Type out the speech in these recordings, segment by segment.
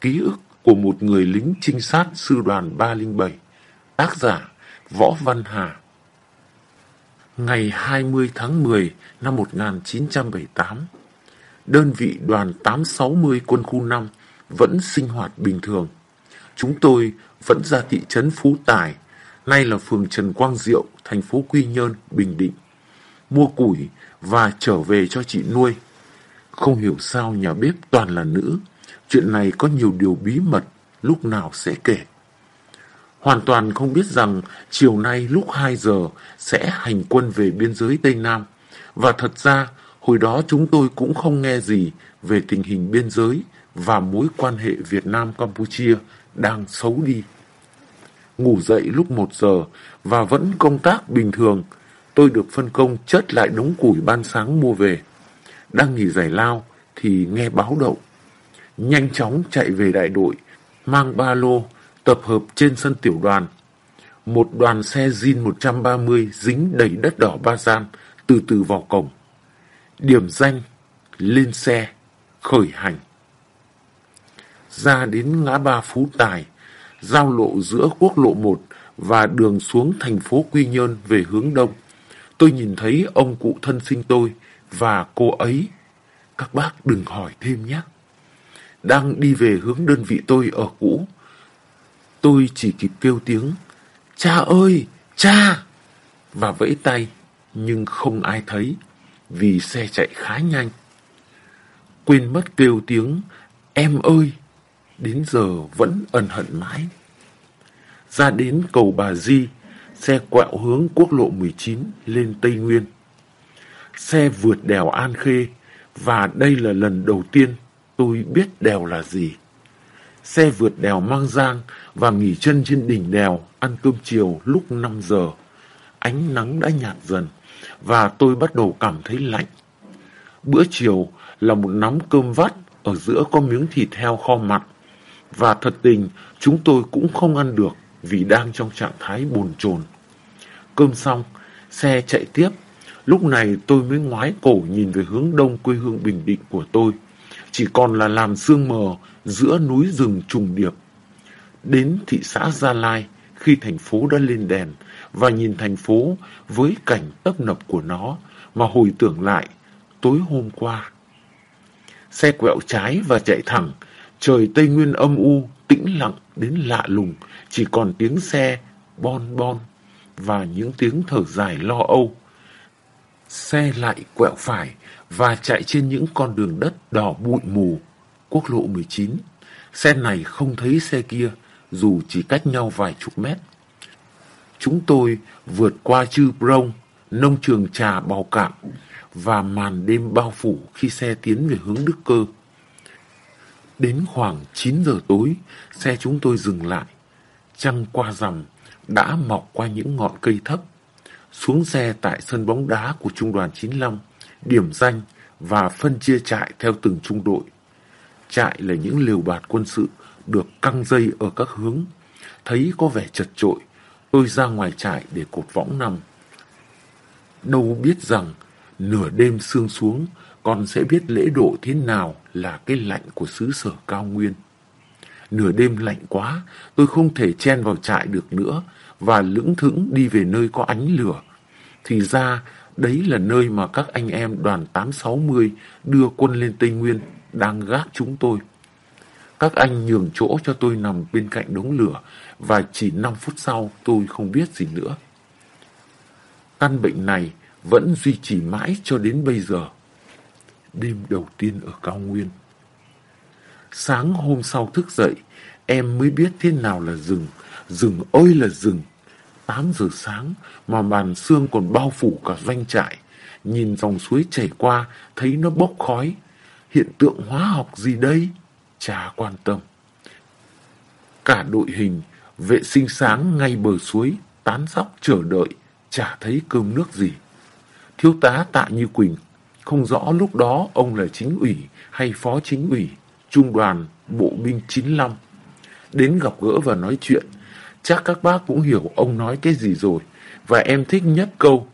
Ký ức của một người lính trinh sát sư đoàn 307 Tác giả Võ Văn Hà Ngày 20 tháng 10 năm 1978 Đơn vị đoàn 860 quân khu 5 vẫn sinh hoạt bình thường. Chúng tôi vẫn ra thị trấn Phú Tài, nay là phường Trần Quang Diệu, thành phố Quy Nhơn, Bình Định. Mua củi và trở về cho chị nuôi. Không hiểu sao nhà bếp toàn là nữ. Chuyện này có nhiều điều bí mật, lúc nào sẽ kể. Hoàn toàn không biết rằng chiều nay lúc 2 giờ sẽ hành quân về biên giới Tây Nam. Và thật ra, hồi đó chúng tôi cũng không nghe gì về tình hình biên giới và mối quan hệ Việt Nam-Campuchia đang xấu đi. Ngủ dậy lúc 1 giờ và vẫn công tác bình thường, tôi được phân công chất lại đống củi ban sáng mua về. Đang nghỉ giải lao thì nghe báo động. Nhanh chóng chạy về đại đội, mang ba lô, tập hợp trên sân tiểu đoàn. Một đoàn xe Jin 130 dính đầy đất đỏ ba gian, từ từ vào cổng. Điểm danh, lên xe, khởi hành. Ra đến ngã ba Phú Tài, giao lộ giữa quốc lộ 1 và đường xuống thành phố Quy Nhơn về hướng đông. Tôi nhìn thấy ông cụ thân sinh tôi và cô ấy. Các bác đừng hỏi thêm nhé. Đang đi về hướng đơn vị tôi ở cũ. Tôi chỉ kịp kêu tiếng, cha ơi, cha! Và vẫy tay, nhưng không ai thấy, vì xe chạy khá nhanh. Quên mất kêu tiếng, em ơi! Đến giờ vẫn ẩn hận mãi. Ra đến cầu Bà Di, xe quẹo hướng quốc lộ 19 lên Tây Nguyên. Xe vượt đèo An Khê và đây là lần đầu tiên tôi biết đèo là gì. Xe vượt đèo Mang Giang và nghỉ chân trên đỉnh đèo ăn cơm chiều lúc 5 giờ. Ánh nắng đã nhạt dần và tôi bắt đầu cảm thấy lạnh. Bữa chiều là một nắm cơm vắt ở giữa có miếng thịt heo kho mặn. Và thật tình chúng tôi cũng không ăn được vì đang trong trạng thái bồn chồn. Cơm xong, xe chạy tiếp. Lúc này tôi mới ngoái cổ nhìn về hướng đông quê hương Bình Định của tôi. Chỉ còn là làm sương mờ giữa núi rừng trùng điệp. Đến thị xã Gia Lai khi thành phố đã lên đèn và nhìn thành phố với cảnh tấp nập của nó mà hồi tưởng lại tối hôm qua. Xe quẹo trái và chạy thẳng, trời Tây Nguyên âm u, tĩnh lặng đến lạ lùng, chỉ còn tiếng xe bon bon và những tiếng thở dài lo âu. Xe lại quẹo phải và chạy trên những con đường đất đỏ bụi mù, quốc lộ 19. Xe này không thấy xe kia, dù chỉ cách nhau vài chục mét. Chúng tôi vượt qua chư Prong, nông trường trà bào cạn và màn đêm bao phủ khi xe tiến về hướng Đức Cơ. Đến khoảng 9 giờ tối, xe chúng tôi dừng lại. Trăng qua rằm đã mọc qua những ngọn cây thấp. Xuống xe tại sân bóng đá của trung đoàn 95, điểm danh và phân chia trại theo từng trung đội. Trại là những liều bạt quân sự được căng dây ở các hướng. Thấy có vẻ chật trội, tôi ra ngoài trại để cột võng nằm. Đâu biết rằng nửa đêm sương xuống, con sẽ biết lễ độ thế nào là cái lạnh của xứ sở cao nguyên. Nửa đêm lạnh quá, tôi không thể chen vào trại được nữa và lững thững đi về nơi có ánh lửa. Thì ra, đấy là nơi mà các anh em đoàn 860 đưa quân lên Tây Nguyên đang gác chúng tôi. Các anh nhường chỗ cho tôi nằm bên cạnh đống lửa và chỉ 5 phút sau tôi không biết gì nữa. Căn bệnh này vẫn duy trì mãi cho đến bây giờ. Đêm đầu tiên ở cao nguyên. Sáng hôm sau thức dậy, em mới biết thế nào là rừng. Rừng ơi là rừng. 8 giờ sáng mà màn sương còn bao phủ cả doanh trại. Nhìn dòng suối chảy qua, thấy nó bốc khói. Hiện tượng hóa học gì đây? Chả quan tâm. Cả đội hình, vệ sinh sáng ngay bờ suối, tán sóc chờ đợi, chả thấy cơm nước gì. Thiếu tá Tạ Như Quỳnh, không rõ lúc đó ông là chính ủy hay phó chính ủy, trung đoàn bộ binh 95. Đến gặp gỡ và nói chuyện, chắc các bác cũng hiểu ông nói cái gì rồi. Và em thích nhất câu,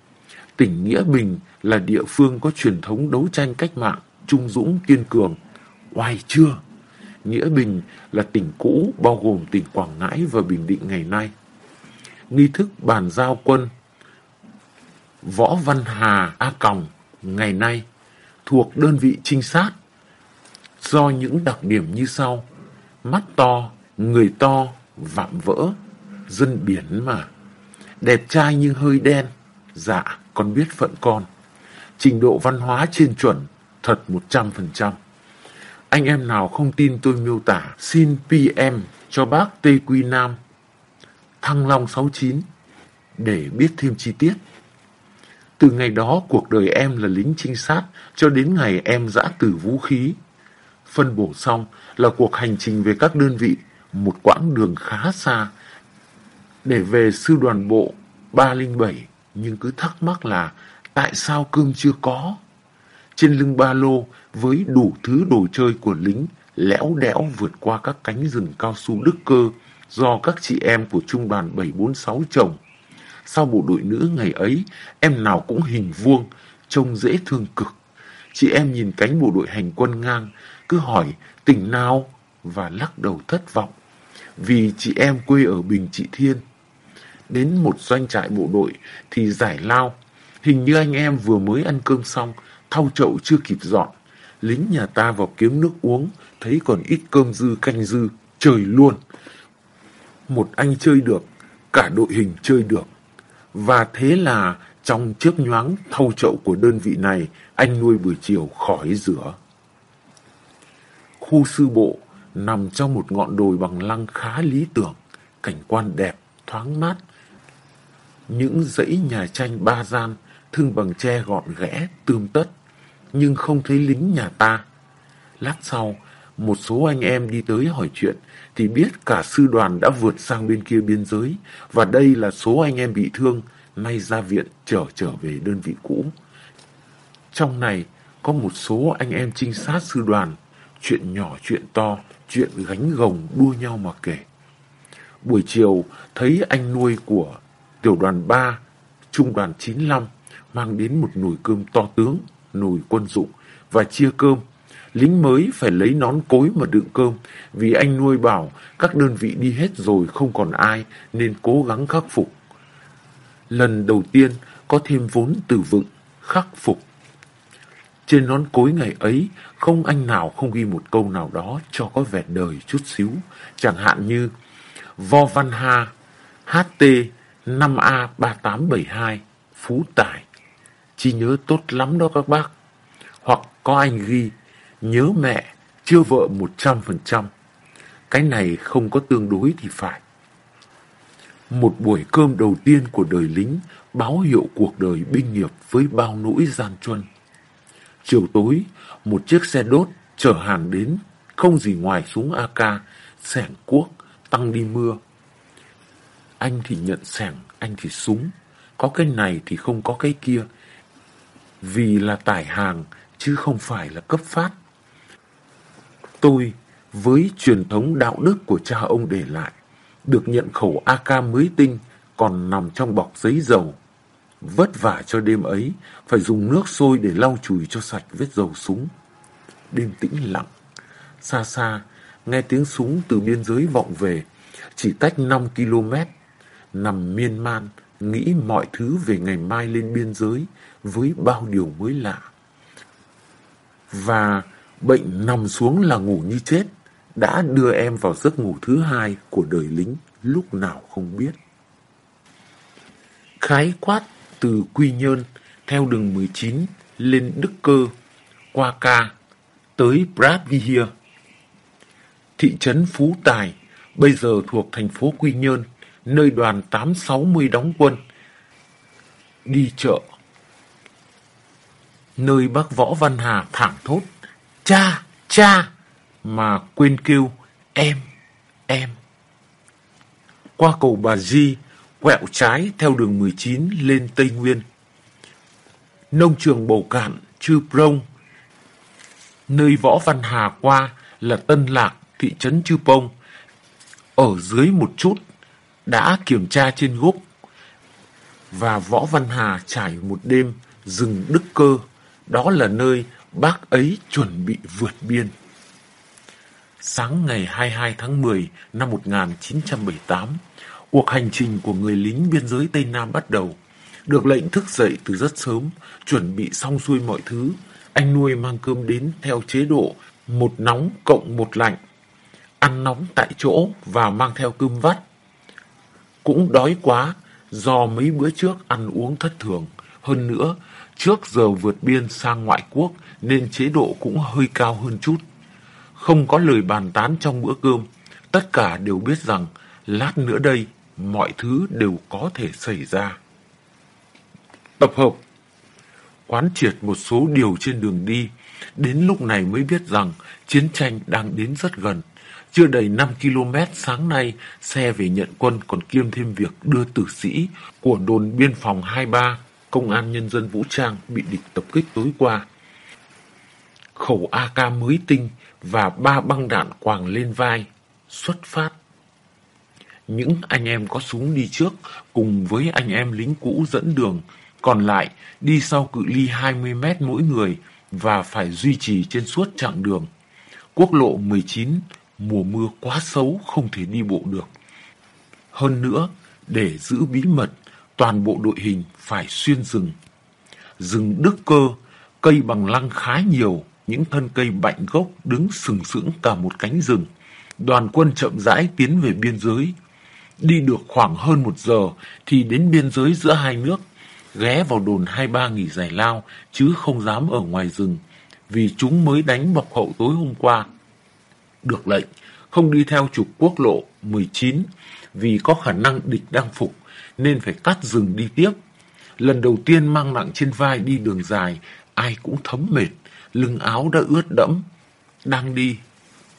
tỉnh Nghĩa Bình là địa phương có truyền thống đấu tranh cách mạng, trung dũng kiên cường. Oai chưa? Nghĩa Bình là tỉnh cũ bao gồm tỉnh Quảng Ngãi và Bình Định ngày nay. Nghi thức bàn giao quân Võ Văn Hà A Còng ngày nay thuộc đơn vị trinh sát do những đặc điểm như sau. Mắt to, người to, vạm vỡ, dân biển mà. Đẹp trai nhưng hơi đen, dạ, con biết phận con. Trình độ văn hóa trên chuẩn, thật 100%. Anh em nào không tin tôi miêu tả, xin PM cho bác Tây Quy Nam, Thăng Long 69, để biết thêm chi tiết. Từ ngày đó, cuộc đời em là lính trinh sát, cho đến ngày em giã từ vũ khí. Phân bổ xong là cuộc hành trình về các đơn vị, một quãng đường khá xa, để về sư đoàn bộ 307, nhưng cứ thắc mắc là tại sao cương chưa có? Trên lưng ba lô với đủ thứ đồ chơi của lính lẽo đẽo vượt qua các cánh rừng cao su đức cơ do các chị em của trung đoàn 746 trồng. Sau bộ đội nữ ngày ấy, em nào cũng hình vuông, trông dễ thương cực. Chị em nhìn cánh bộ đội hành quân ngang, cứ hỏi tỉnh nào và lắc đầu thất vọng. Vì chị em quê ở Bình Trị Thiên. Đến một doanh trại bộ đội thì giải lao. Hình như anh em vừa mới ăn cơm xong, thau chậu chưa kịp dọn. Lính nhà ta vào kiếm nước uống, thấy còn ít cơm dư canh dư, trời luôn. Một anh chơi được, cả đội hình chơi được. Và thế là trong chớp nhoáng thau chậu của đơn vị này, anh nuôi buổi chiều khỏi rửa. Khu sư bộ nằm trong một ngọn đồi bằng lăng khá lý tưởng, cảnh quan đẹp, thoáng mát. Những dãy nhà tranh ba gian, thương bằng tre gọn ghẽ, tươm tất, nhưng không thấy lính nhà ta. Lát sau, một số anh em đi tới hỏi chuyện thì biết cả sư đoàn đã vượt sang bên kia biên giới và đây là số anh em bị thương nay ra viện trở trở về đơn vị cũ. Trong này có một số anh em trinh sát sư đoàn, chuyện nhỏ chuyện to, chuyện gánh gồng đua nhau mà kể. Buổi chiều thấy anh nuôi của tiểu đoàn 3, trung đoàn 95 mang đến một nồi cơm to tướng, nồi quân dụng và chia cơm. Lính mới phải lấy nón cối mà đựng cơm vì anh nuôi bảo các đơn vị đi hết rồi không còn ai nên cố gắng khắc phục. Lần đầu tiên có thêm vốn từ vựng, khắc phục. Trên nón cối ngày ấy, không anh nào không ghi một câu nào đó cho có vẻ đời chút xíu. Chẳng hạn như Vo Văn Ha, HT 5A3872, Phú Tài. Chỉ nhớ tốt lắm đó các bác. Hoặc có anh ghi, nhớ mẹ, chưa vợ 100%. Cái này không có tương đối thì phải. Một buổi cơm đầu tiên của đời lính báo hiệu cuộc đời binh nghiệp với bao nỗi gian truân. Chiều tối, một chiếc xe đốt chở hàng đến, không gì ngoài súng AK, sẻng cuốc, tăng đi mưa. Anh thì nhận sẻng, anh thì súng. Có cái này thì không có cái kia. Vì là tải hàng, chứ không phải là cấp phát. Tôi, với truyền thống đạo đức của cha ông để lại, được nhận khẩu AK mới tinh còn nằm trong bọc giấy dầu. Vất vả cho đêm ấy, phải dùng nước sôi để lau chùi cho sạch vết dầu súng. Đêm tĩnh lặng, xa xa, nghe tiếng súng từ biên giới vọng về, chỉ tách 5 km, nằm miên man, nghĩ mọi thứ về ngày mai lên biên giới với bao điều mới lạ. Và bệnh nằm xuống là ngủ như chết, đã đưa em vào giấc ngủ thứ hai của đời lính lúc nào không biết. Khái quát từ Quy Nhơn theo đường 19 lên Đức Cơ, qua Ca, tới Bradvihia. Thị trấn Phú Tài bây giờ thuộc thành phố Quy Nhơn, nơi đoàn 860 đóng quân. Đi chợ. Nơi bác Võ Văn Hà thẳng thốt, cha, cha! mà quên kêu em, em. Qua cầu Bà Di, quẹo trái theo đường 19 lên Tây Nguyên. Nông trường Bầu Cạn, Chư Prông, Nơi Võ Văn Hà qua là Tân Lạc, thị trấn Chư Pông. Ở dưới một chút, đã kiểm tra trên gốc. Và Võ Văn Hà trải một đêm rừng Đức Cơ. Đó là nơi bác ấy chuẩn bị vượt biên. Sáng ngày 22 tháng 10 năm 1978, cuộc hành trình của người lính biên giới Tây Nam bắt đầu. Được lệnh thức dậy từ rất sớm, chuẩn bị xong xuôi mọi thứ, anh nuôi mang cơm đến theo chế độ một nóng cộng một lạnh. Ăn nóng tại chỗ và mang theo cơm vắt. Cũng đói quá do mấy bữa trước ăn uống thất thường. Hơn nữa, trước giờ vượt biên sang ngoại quốc nên chế độ cũng hơi cao hơn chút. Không có lời bàn tán trong bữa cơm, tất cả đều biết rằng lát nữa đây mọi thứ đều có thể xảy ra. Tập hợp Quán triệt một số điều trên đường đi, đến lúc này mới biết rằng chiến tranh đang đến rất gần. Chưa đầy 5 km sáng nay, xe về nhận quân còn kiêm thêm việc đưa tử sĩ của đồn biên phòng 23, công an nhân dân vũ trang bị địch tập kích tối qua. Khẩu AK mới tinh và ba băng đạn quàng lên vai, xuất phát. Những anh em có súng đi trước cùng với anh em lính cũ dẫn đường, còn lại đi sau cự ly 20 mét mỗi người và phải duy trì trên suốt chặng đường. Quốc lộ 19, mùa mưa quá xấu không thể đi bộ được. Hơn nữa, để giữ bí mật, toàn bộ đội hình phải xuyên rừng. Rừng đức cơ, cây bằng lăng khá nhiều, những thân cây bạnh gốc đứng sừng sững cả một cánh rừng. Đoàn quân chậm rãi tiến về biên giới. Đi được khoảng hơn một giờ thì đến biên giới giữa hai nước, ghé vào đồn hai ba nghỉ giải lao chứ không dám ở ngoài rừng vì chúng mới đánh bọc hậu tối hôm qua. Được lệnh, không đi theo trục quốc lộ 19 vì có khả năng địch đang phục nên phải cắt rừng đi tiếp. Lần đầu tiên mang nặng trên vai đi đường dài, ai cũng thấm mệt lưng áo đã ướt đẫm. Đang đi,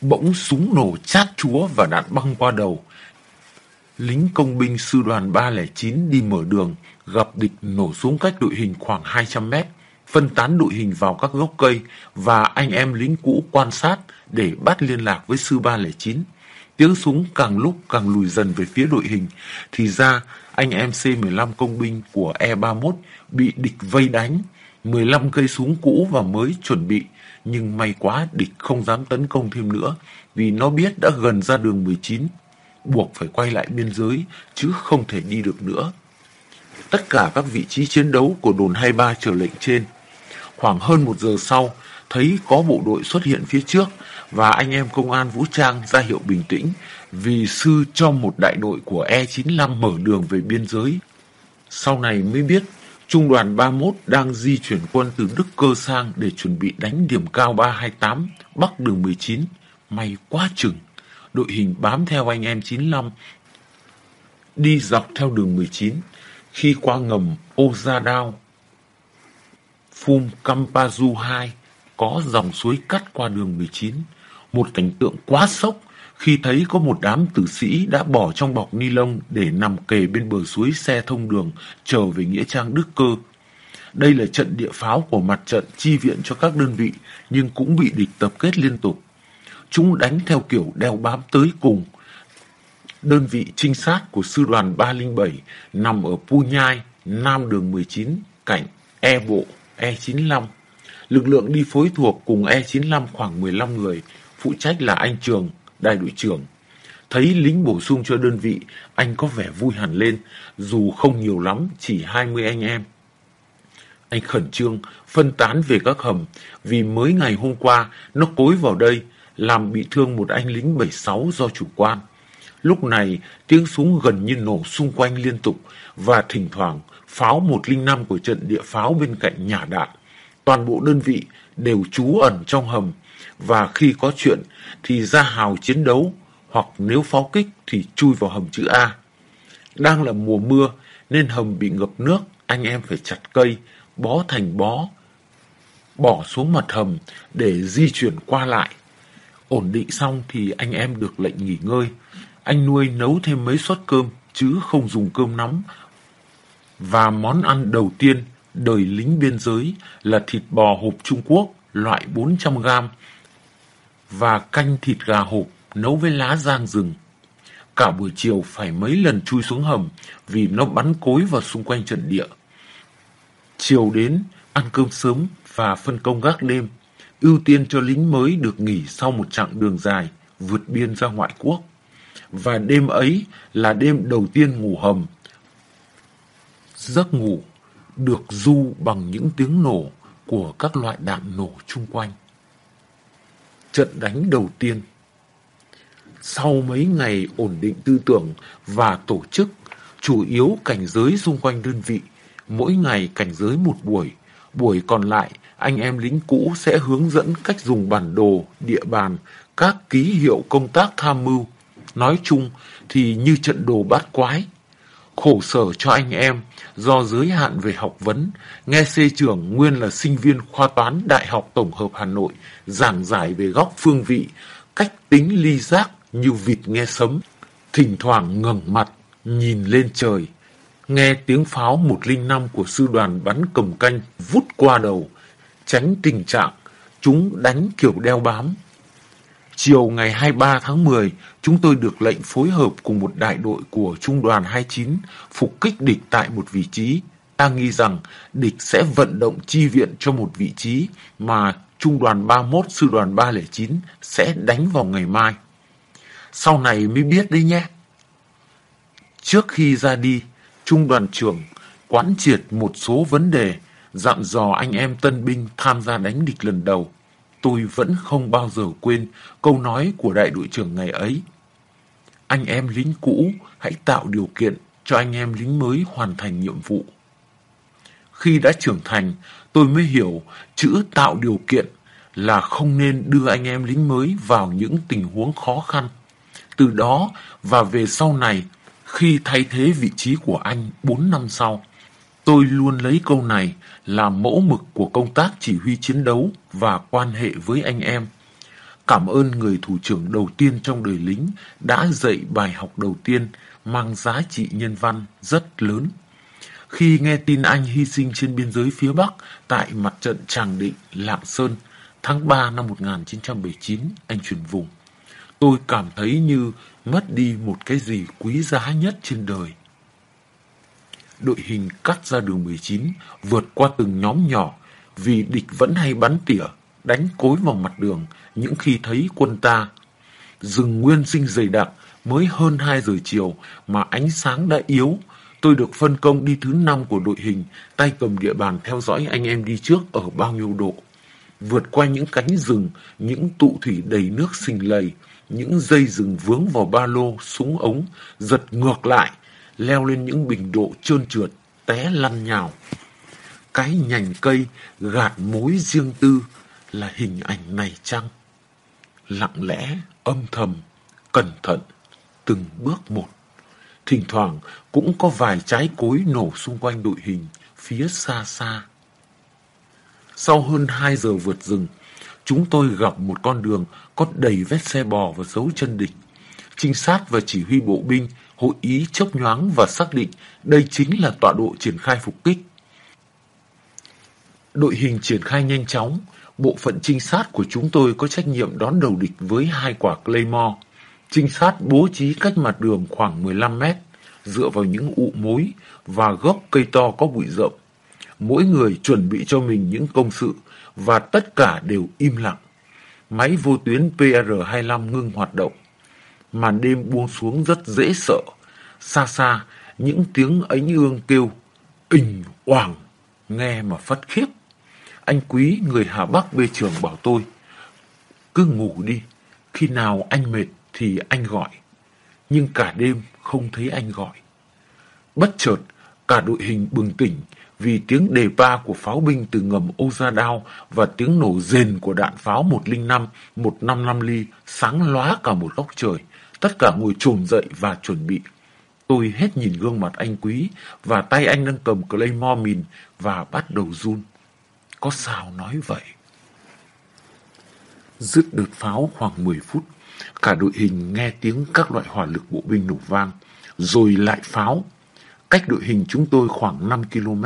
bỗng súng nổ chát chúa và đạn băng qua đầu. Lính công binh sư đoàn 309 đi mở đường, gặp địch nổ súng cách đội hình khoảng 200 mét, phân tán đội hình vào các gốc cây và anh em lính cũ quan sát để bắt liên lạc với sư 309. Tiếng súng càng lúc càng lùi dần về phía đội hình, thì ra anh em C-15 công binh của E-31 bị địch vây đánh, 15 cây súng cũ và mới chuẩn bị, nhưng may quá địch không dám tấn công thêm nữa vì nó biết đã gần ra đường 19, buộc phải quay lại biên giới chứ không thể đi được nữa. Tất cả các vị trí chiến đấu của đồn 23 trở lệnh trên. Khoảng hơn một giờ sau, thấy có bộ đội xuất hiện phía trước và anh em công an vũ trang ra hiệu bình tĩnh vì sư cho một đại đội của E95 mở đường về biên giới. Sau này mới biết Trung đoàn 31 đang di chuyển quân từ Đức Cơ sang để chuẩn bị đánh điểm cao 328 bắc đường 19. May quá chừng, đội hình bám theo anh em 95 đi dọc theo đường 19 khi qua ngầm Ozadao. Phum Kampazu 2 có dòng suối cắt qua đường 19. Một cảnh tượng quá sốc khi thấy có một đám tử sĩ đã bỏ trong bọc ni lông để nằm kề bên bờ suối xe thông đường trở về Nghĩa Trang Đức Cơ. Đây là trận địa pháo của mặt trận chi viện cho các đơn vị nhưng cũng bị địch tập kết liên tục. Chúng đánh theo kiểu đeo bám tới cùng. Đơn vị trinh sát của sư đoàn 307 nằm ở Pu Nhai, Nam đường 19, cạnh E Bộ, E95. Lực lượng đi phối thuộc cùng E95 khoảng 15 người, phụ trách là anh Trường, đại đội trưởng. Thấy lính bổ sung cho đơn vị, anh có vẻ vui hẳn lên, dù không nhiều lắm, chỉ 20 anh em. Anh khẩn trương, phân tán về các hầm, vì mới ngày hôm qua nó cối vào đây, làm bị thương một anh lính 76 do chủ quan. Lúc này, tiếng súng gần như nổ xung quanh liên tục và thỉnh thoảng pháo 105 của trận địa pháo bên cạnh nhà đạn. Toàn bộ đơn vị đều trú ẩn trong hầm và khi có chuyện thì ra hào chiến đấu hoặc nếu pháo kích thì chui vào hầm chữ A. Đang là mùa mưa nên hầm bị ngập nước, anh em phải chặt cây, bó thành bó, bỏ xuống mặt hầm để di chuyển qua lại. Ổn định xong thì anh em được lệnh nghỉ ngơi. Anh nuôi nấu thêm mấy suất cơm chứ không dùng cơm nóng. Và món ăn đầu tiên đời lính biên giới là thịt bò hộp Trung Quốc loại 400 gram và canh thịt gà hộp nấu với lá giang rừng. Cả buổi chiều phải mấy lần chui xuống hầm vì nó bắn cối vào xung quanh trận địa. Chiều đến, ăn cơm sớm và phân công gác đêm, ưu tiên cho lính mới được nghỉ sau một chặng đường dài, vượt biên ra ngoại quốc. Và đêm ấy là đêm đầu tiên ngủ hầm. Giấc ngủ được du bằng những tiếng nổ của các loại đạn nổ chung quanh. Trận đánh đầu tiên Sau mấy ngày ổn định tư tưởng và tổ chức, chủ yếu cảnh giới xung quanh đơn vị, mỗi ngày cảnh giới một buổi, buổi còn lại anh em lính cũ sẽ hướng dẫn cách dùng bản đồ, địa bàn, các ký hiệu công tác tham mưu. Nói chung thì như trận đồ bát quái. Khổ sở cho anh em do giới hạn về học vấn, nghe xê trưởng nguyên là sinh viên khoa toán Đại học Tổng hợp Hà Nội giảng giải về góc phương vị, cách tính ly giác như vịt nghe sấm, thỉnh thoảng ngẩng mặt, nhìn lên trời. Nghe tiếng pháo 105 của sư đoàn bắn cầm canh vút qua đầu, tránh tình trạng chúng đánh kiểu đeo bám. Chiều ngày 23 tháng 10, chúng tôi được lệnh phối hợp cùng một đại đội của Trung đoàn 29 phục kích địch tại một vị trí. Ta nghi rằng địch sẽ vận động chi viện cho một vị trí mà Trung đoàn 31, Sư đoàn 309 sẽ đánh vào ngày mai. Sau này mới biết đấy nhé. Trước khi ra đi, Trung đoàn trưởng quán triệt một số vấn đề dặn dò anh em tân binh tham gia đánh địch lần đầu. Tôi vẫn không bao giờ quên câu nói của đại đội trưởng ngày ấy. Anh em lính cũ hãy tạo điều kiện cho anh em lính mới hoàn thành nhiệm vụ. Khi đã trưởng thành, tôi mới hiểu chữ tạo điều kiện là không nên đưa anh em lính mới vào những tình huống khó khăn. Từ đó và về sau này, khi thay thế vị trí của anh 4 năm sau, Tôi luôn lấy câu này làm mẫu mực của công tác chỉ huy chiến đấu và quan hệ với anh em. Cảm ơn người thủ trưởng đầu tiên trong đời lính đã dạy bài học đầu tiên mang giá trị nhân văn rất lớn. Khi nghe tin anh hy sinh trên biên giới phía Bắc tại mặt trận Tràng Định, Lạng Sơn, tháng 3 năm 1979, anh chuyển vùng. Tôi cảm thấy như mất đi một cái gì quý giá nhất trên đời đội hình cắt ra đường 19, vượt qua từng nhóm nhỏ, vì địch vẫn hay bắn tỉa, đánh cối vào mặt đường những khi thấy quân ta. Rừng nguyên sinh dày đặc, mới hơn 2 giờ chiều mà ánh sáng đã yếu. Tôi được phân công đi thứ năm của đội hình, tay cầm địa bàn theo dõi anh em đi trước ở bao nhiêu độ. Vượt qua những cánh rừng, những tụ thủy đầy nước xình lầy, những dây rừng vướng vào ba lô, súng ống, giật ngược lại, leo lên những bình độ trơn trượt, té lăn nhào. Cái nhành cây gạt mối riêng tư là hình ảnh này chăng? Lặng lẽ, âm thầm, cẩn thận, từng bước một. Thỉnh thoảng cũng có vài trái cối nổ xung quanh đội hình phía xa xa. Sau hơn 2 giờ vượt rừng, chúng tôi gặp một con đường có đầy vết xe bò và dấu chân địch. Trinh sát và chỉ huy bộ binh hội ý chốc nhoáng và xác định đây chính là tọa độ triển khai phục kích. Đội hình triển khai nhanh chóng, bộ phận trinh sát của chúng tôi có trách nhiệm đón đầu địch với hai quả Claymore. Trinh sát bố trí cách mặt đường khoảng 15 mét, dựa vào những ụ mối và gốc cây to có bụi rậm. Mỗi người chuẩn bị cho mình những công sự và tất cả đều im lặng. Máy vô tuyến PR-25 ngưng hoạt động màn đêm buông xuống rất dễ sợ. Xa xa, những tiếng ánh ương kêu, ình, oảng, nghe mà phất khiếp. Anh quý người Hà Bắc bê trường bảo tôi, cứ ngủ đi, khi nào anh mệt thì anh gọi. Nhưng cả đêm không thấy anh gọi. Bất chợt, cả đội hình bừng tỉnh vì tiếng đề ba của pháo binh từ ngầm ô gia đao và tiếng nổ rền của đạn pháo 105, 155 ly sáng lóa cả một góc trời. Tất cả ngồi trồm dậy và chuẩn bị. Tôi hết nhìn gương mặt anh quý và tay anh đang cầm Claymore mìn và bắt đầu run. Có sao nói vậy? Dứt đợt pháo khoảng 10 phút, cả đội hình nghe tiếng các loại hỏa lực bộ binh nổ vang, rồi lại pháo. Cách đội hình chúng tôi khoảng 5 km.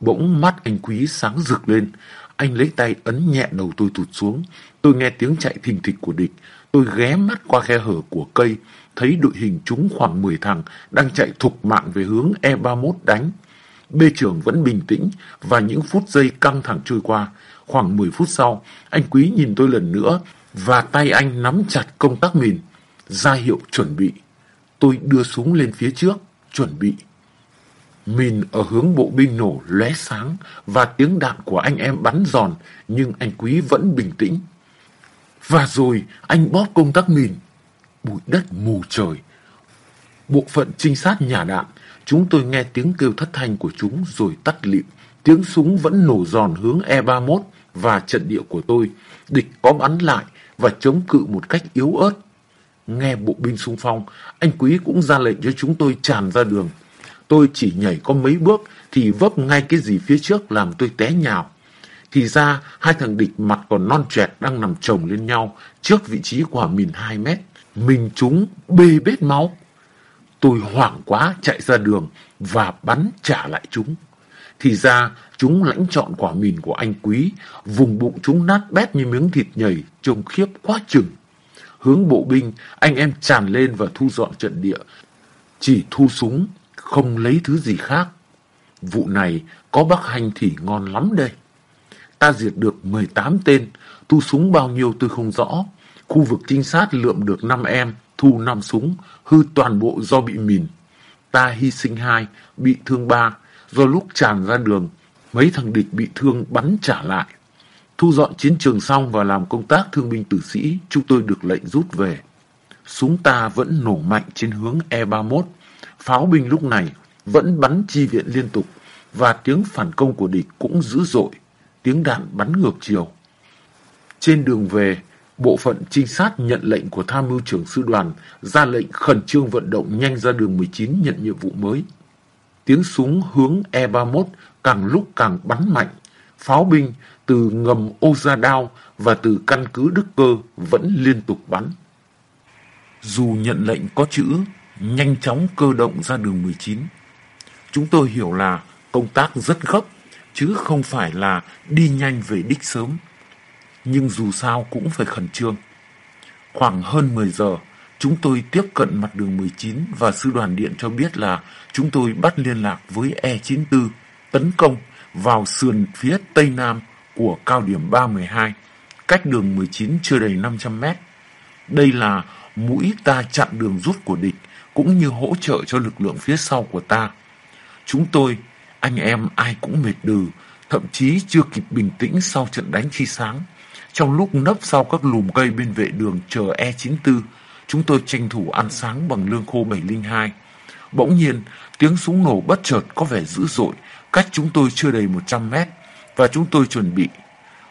Bỗng mắt anh quý sáng rực lên, anh lấy tay ấn nhẹ đầu tôi tụt xuống. Tôi nghe tiếng chạy thình thịch của địch, Tôi ghé mắt qua khe hở của cây, thấy đội hình chúng khoảng 10 thằng đang chạy thục mạng về hướng E31 đánh. Bê trưởng vẫn bình tĩnh và những phút giây căng thẳng trôi qua. Khoảng 10 phút sau, anh Quý nhìn tôi lần nữa và tay anh nắm chặt công tắc mìn, ra hiệu chuẩn bị. Tôi đưa súng lên phía trước, chuẩn bị. Mìn ở hướng bộ binh nổ lóe sáng và tiếng đạn của anh em bắn giòn, nhưng anh Quý vẫn bình tĩnh. Và rồi anh bóp công tắc mìn. Bụi đất mù trời. Bộ phận trinh sát nhà đạn, chúng tôi nghe tiếng kêu thất thanh của chúng rồi tắt lịm. Tiếng súng vẫn nổ giòn hướng E-31 và trận địa của tôi. Địch có bắn lại và chống cự một cách yếu ớt. Nghe bộ binh xung phong, anh Quý cũng ra lệnh cho chúng tôi tràn ra đường. Tôi chỉ nhảy có mấy bước thì vấp ngay cái gì phía trước làm tôi té nhào. Thì ra hai thằng địch mặt còn non trẻ đang nằm chồng lên nhau trước vị trí quả mình 2 mét. Mình chúng bê bết máu. Tôi hoảng quá chạy ra đường và bắn trả lại chúng. Thì ra chúng lãnh chọn quả mìn của anh Quý, vùng bụng chúng nát bét như miếng thịt nhảy, trông khiếp quá chừng. Hướng bộ binh, anh em tràn lên và thu dọn trận địa. Chỉ thu súng, không lấy thứ gì khác. Vụ này có bác hành thì ngon lắm đây. Ta diệt được 18 tên, thu súng bao nhiêu tôi không rõ. Khu vực trinh sát lượm được 5 em, thu 5 súng, hư toàn bộ do bị mìn. Ta hy sinh hai, bị thương ba, do lúc tràn ra đường, mấy thằng địch bị thương bắn trả lại. Thu dọn chiến trường xong và làm công tác thương binh tử sĩ, chúng tôi được lệnh rút về. Súng ta vẫn nổ mạnh trên hướng E31. Pháo binh lúc này vẫn bắn chi viện liên tục và tiếng phản công của địch cũng dữ dội, tiếng đạn bắn ngược chiều. Trên đường về, bộ phận trinh sát nhận lệnh của tham mưu trưởng sư đoàn ra lệnh khẩn trương vận động nhanh ra đường 19 nhận nhiệm vụ mới. Tiếng súng hướng E31 càng lúc càng bắn mạnh. Pháo binh từ ngầm ô gia đao và từ căn cứ Đức Cơ vẫn liên tục bắn. Dù nhận lệnh có chữ nhanh chóng cơ động ra đường 19, chúng tôi hiểu là công tác rất gấp, chứ không phải là đi nhanh về đích sớm. Nhưng dù sao cũng phải khẩn trương. Khoảng hơn 10 giờ, chúng tôi tiếp cận mặt đường 19 và sư đoàn điện cho biết là chúng tôi bắt liên lạc với E94 tấn công vào sườn phía tây nam của cao điểm 312, cách đường 19 chưa đầy 500 mét. Đây là mũi ta chặn đường rút của địch, cũng như hỗ trợ cho lực lượng phía sau của ta. Chúng tôi, anh em ai cũng mệt đừ, thậm chí chưa kịp bình tĩnh sau trận đánh khi sáng. Trong lúc nấp sau các lùm cây bên vệ đường chờ E94, chúng tôi tranh thủ ăn sáng bằng lương khô 702. Bỗng nhiên, tiếng súng nổ bất chợt có vẻ dữ dội, cách chúng tôi chưa đầy 100 mét và chúng tôi chuẩn bị.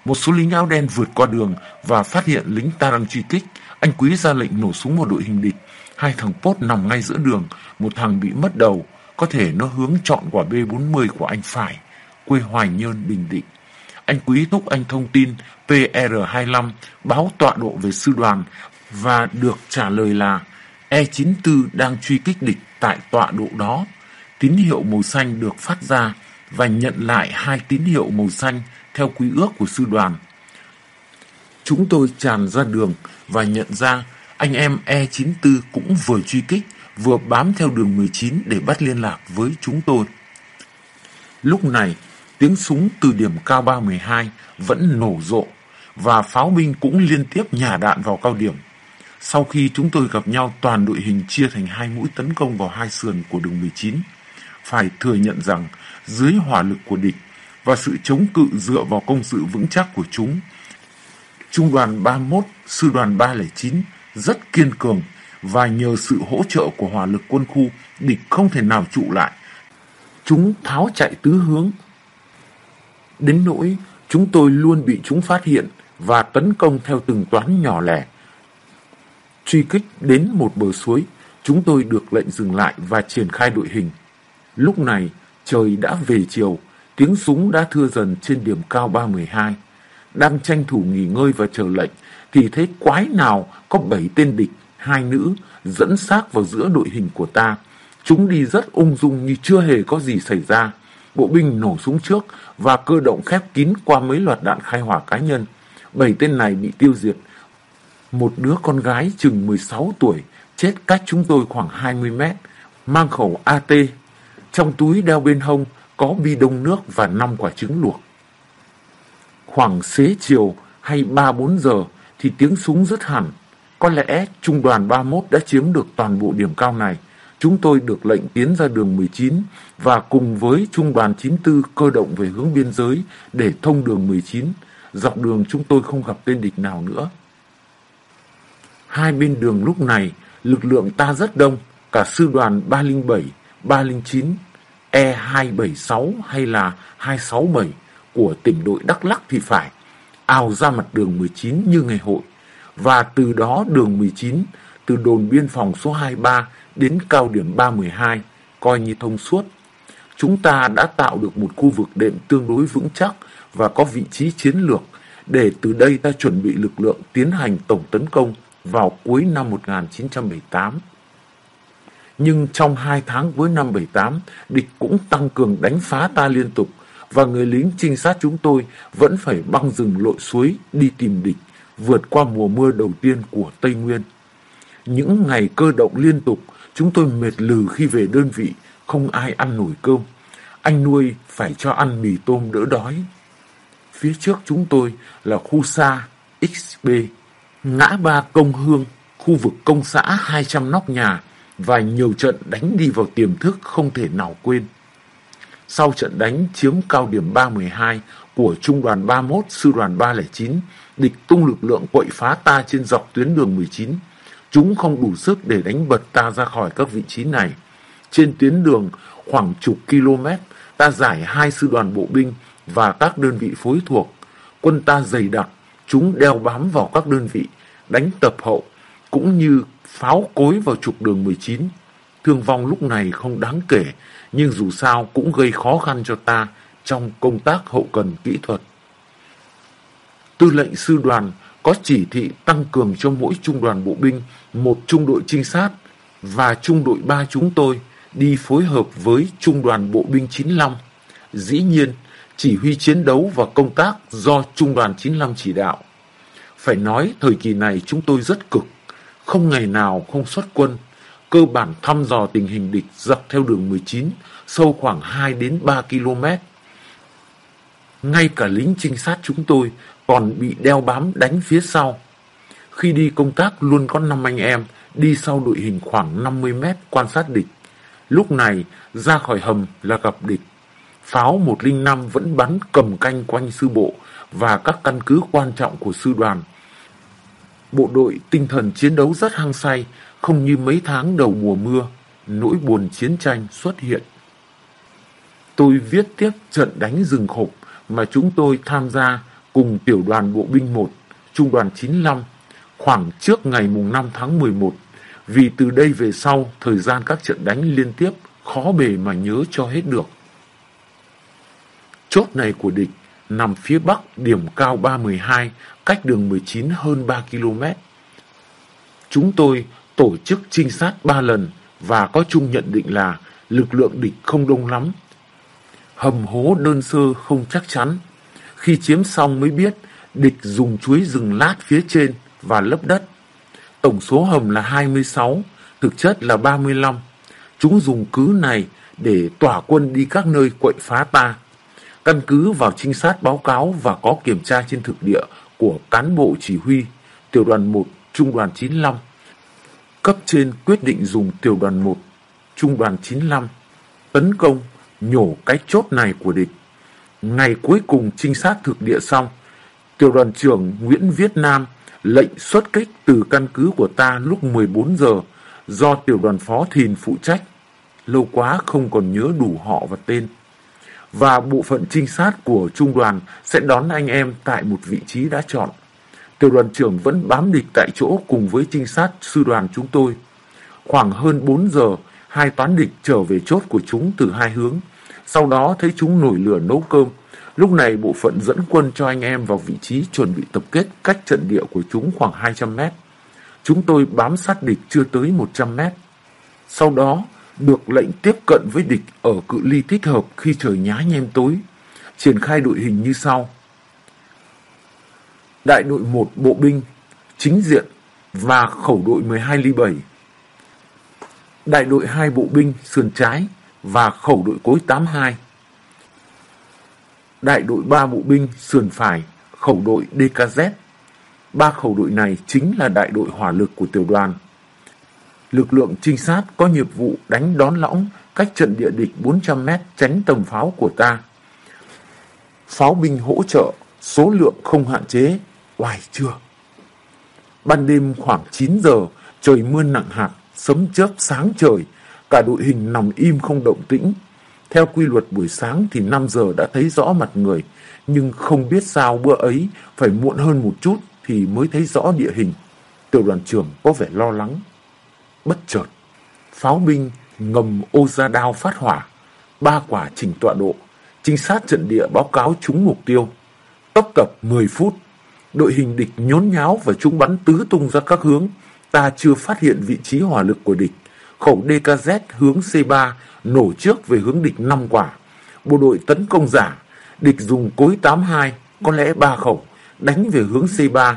Một số lính áo đen vượt qua đường và phát hiện lính ta đang truy kích. Anh Quý ra lệnh nổ súng một đội hình địch. Hai thằng Pốt nằm ngay giữa đường, một thằng bị mất đầu, có thể nó hướng chọn quả B40 của anh phải, quê Hoài Nhơn, Bình Định. Anh Quý thúc anh thông tin PR25 báo tọa độ về sư đoàn và được trả lời là E94 đang truy kích địch tại tọa độ đó. Tín hiệu màu xanh được phát ra và nhận lại hai tín hiệu màu xanh theo quy ước của sư đoàn. Chúng tôi tràn ra đường và nhận ra anh em E94 cũng vừa truy kích, vừa bám theo đường 19 để bắt liên lạc với chúng tôi. Lúc này, tiếng súng từ điểm cao 312 vẫn nổ rộ và pháo binh cũng liên tiếp nhả đạn vào cao điểm. Sau khi chúng tôi gặp nhau toàn đội hình chia thành hai mũi tấn công vào hai sườn của đường 19, phải thừa nhận rằng dưới hỏa lực của địch và sự chống cự dựa vào công sự vững chắc của chúng. Trung đoàn 31, sư đoàn 309 rất kiên cường và nhờ sự hỗ trợ của hỏa lực quân khu, địch không thể nào trụ lại. Chúng tháo chạy tứ hướng. Đến nỗi chúng tôi luôn bị chúng phát hiện và tấn công theo từng toán nhỏ lẻ. Truy kích đến một bờ suối, chúng tôi được lệnh dừng lại và triển khai đội hình. Lúc này, trời đã về chiều, tiếng súng đã thưa dần trên điểm cao 312. Đang tranh thủ nghỉ ngơi và chờ lệnh, thì thấy quái nào có bảy tên địch, hai nữ, dẫn xác vào giữa đội hình của ta. Chúng đi rất ung dung như chưa hề có gì xảy ra. Bộ binh nổ súng trước và cơ động khép kín qua mấy loạt đạn khai hỏa cá nhân. Bảy tên này bị tiêu diệt. Một đứa con gái chừng 16 tuổi chết cách chúng tôi khoảng 20 mét, mang khẩu AT trong túi đeo bên hông có bi đông nước và năm quả trứng luộc. Khoảng xế chiều hay 3-4 giờ thì tiếng súng rất hẳn. Có lẽ trung đoàn 31 đã chiếm được toàn bộ điểm cao này. Chúng tôi được lệnh tiến ra đường 19 và cùng với trung đoàn 94 cơ động về hướng biên giới để thông đường 19. Dọc đường chúng tôi không gặp tên địch nào nữa. Hai bên đường lúc này, lực lượng ta rất đông, cả sư đoàn 307, 309, E276 hay là 267 của tỉnh đội Đắk Lắc thì phải, ào ra mặt đường 19 như ngày hội. Và từ đó đường 19, từ đồn biên phòng số 23 đến cao điểm 312, coi như thông suốt. Chúng ta đã tạo được một khu vực đệm tương đối vững chắc và có vị trí chiến lược để từ đây ta chuẩn bị lực lượng tiến hành tổng tấn công vào cuối năm 1978. Nhưng trong hai tháng cuối năm 78, địch cũng tăng cường đánh phá ta liên tục và người lính trinh sát chúng tôi vẫn phải băng rừng lội suối đi tìm địch, vượt qua mùa mưa đầu tiên của Tây Nguyên. Những ngày cơ động liên tục, chúng tôi mệt lừ khi về đơn vị, không ai ăn nổi cơm. Anh nuôi phải cho ăn mì tôm đỡ đói. Phía trước chúng tôi là khu xa XB, ngã ba công hương, khu vực công xã 200 nóc nhà và nhiều trận đánh đi vào tiềm thức không thể nào quên. Sau trận đánh chiếm cao điểm 312 của Trung đoàn 31, Sư đoàn 309, địch tung lực lượng quậy phá ta trên dọc tuyến đường 19. Chúng không đủ sức để đánh bật ta ra khỏi các vị trí này. Trên tuyến đường khoảng chục km, ta giải hai sư đoàn bộ binh và các đơn vị phối thuộc. Quân ta dày đặc, chúng đeo bám vào các đơn vị, đánh tập hậu, cũng như pháo cối vào trục đường 19. Thương vong lúc này không đáng kể, nhưng dù sao cũng gây khó khăn cho ta trong công tác hậu cần kỹ thuật. Tư lệnh sư đoàn có chỉ thị tăng cường cho mỗi trung đoàn bộ binh một trung đội trinh sát và trung đội ba chúng tôi đi phối hợp với trung đoàn bộ binh 95. Dĩ nhiên, chỉ huy chiến đấu và công tác do trung đoàn 95 chỉ đạo. Phải nói thời kỳ này chúng tôi rất cực, không ngày nào không xuất quân, cơ bản thăm dò tình hình địch dọc theo đường 19, sâu khoảng 2 đến 3 km. Ngay cả lính trinh sát chúng tôi còn bị đeo bám đánh phía sau. Khi đi công tác luôn có 5 anh em đi sau đội hình khoảng 50 mét quan sát địch. Lúc này ra khỏi hầm là gặp địch. Pháo 105 vẫn bắn cầm canh quanh sư bộ và các căn cứ quan trọng của sư đoàn. Bộ đội tinh thần chiến đấu rất hăng say, không như mấy tháng đầu mùa mưa, nỗi buồn chiến tranh xuất hiện. Tôi viết tiếp trận đánh rừng khộp mà chúng tôi tham gia cùng tiểu đoàn bộ binh 1, trung đoàn 95, khoảng trước ngày mùng 5 tháng 11, vì từ đây về sau, thời gian các trận đánh liên tiếp khó bề mà nhớ cho hết được. Chốt này của địch nằm phía bắc điểm cao 312, cách đường 19 hơn 3 km. Chúng tôi tổ chức trinh sát 3 lần và có chung nhận định là lực lượng địch không đông lắm. Hầm hố đơn sơ không chắc chắn. Khi chiếm xong mới biết địch dùng chuối rừng lát phía trên và lấp đất. Tổng số hầm là 26, thực chất là 35. Chúng dùng cứ này để tỏa quân đi các nơi quậy phá ta. Căn cứ vào trinh sát báo cáo và có kiểm tra trên thực địa của cán bộ chỉ huy, tiểu đoàn 1, trung đoàn 95. Cấp trên quyết định dùng tiểu đoàn 1, trung đoàn 95 tấn công nhổ cái chốt này của địch. Ngày cuối cùng trinh sát thực địa xong, tiểu đoàn trưởng Nguyễn Viết Nam lệnh xuất kích từ căn cứ của ta lúc 14 giờ do tiểu đoàn phó Thìn phụ trách. Lâu quá không còn nhớ đủ họ và tên. Và bộ phận trinh sát của trung đoàn sẽ đón anh em tại một vị trí đã chọn. Tiểu đoàn trưởng vẫn bám địch tại chỗ cùng với trinh sát sư đoàn chúng tôi. Khoảng hơn 4 giờ, hai toán địch trở về chốt của chúng từ hai hướng. Sau đó thấy chúng nổi lửa nấu cơm. Lúc này bộ phận dẫn quân cho anh em vào vị trí chuẩn bị tập kết cách trận địa của chúng khoảng 200 mét. Chúng tôi bám sát địch chưa tới 100 mét. Sau đó, được lệnh tiếp cận với địch ở cự ly thích hợp khi trời nhá nhem tối. Triển khai đội hình như sau. Đại đội 1 bộ binh, chính diện và khẩu đội 12 ly 7. Đại đội 2 bộ binh sườn trái và khẩu đội cối 82. Đại đội 3 bộ binh sườn phải, khẩu đội DKZ. Ba khẩu đội này chính là đại đội hỏa lực của tiểu đoàn. Lực lượng trinh sát có nhiệm vụ đánh đón lõng cách trận địa địch 400 mét tránh tầm pháo của ta. Pháo binh hỗ trợ, số lượng không hạn chế, oai chưa. Ban đêm khoảng 9 giờ, trời mưa nặng hạt, sấm chớp sáng trời, cả đội hình nằm im không động tĩnh. Theo quy luật buổi sáng thì 5 giờ đã thấy rõ mặt người, nhưng không biết sao bữa ấy phải muộn hơn một chút thì mới thấy rõ địa hình. Tiểu đoàn trưởng có vẻ lo lắng. Bất chợt, pháo binh ngầm ô ra đao phát hỏa, ba quả chỉnh tọa độ, trinh sát trận địa báo cáo trúng mục tiêu. Tốc tập 10 phút, đội hình địch nhốn nháo và chúng bắn tứ tung ra các hướng. Ta chưa phát hiện vị trí hỏa lực của địch. Khẩu DKZ hướng C3 nổ trước về hướng địch 5 quả. Bộ đội tấn công giả, địch dùng cối 82, có lẽ 3 khẩu, đánh về hướng C3.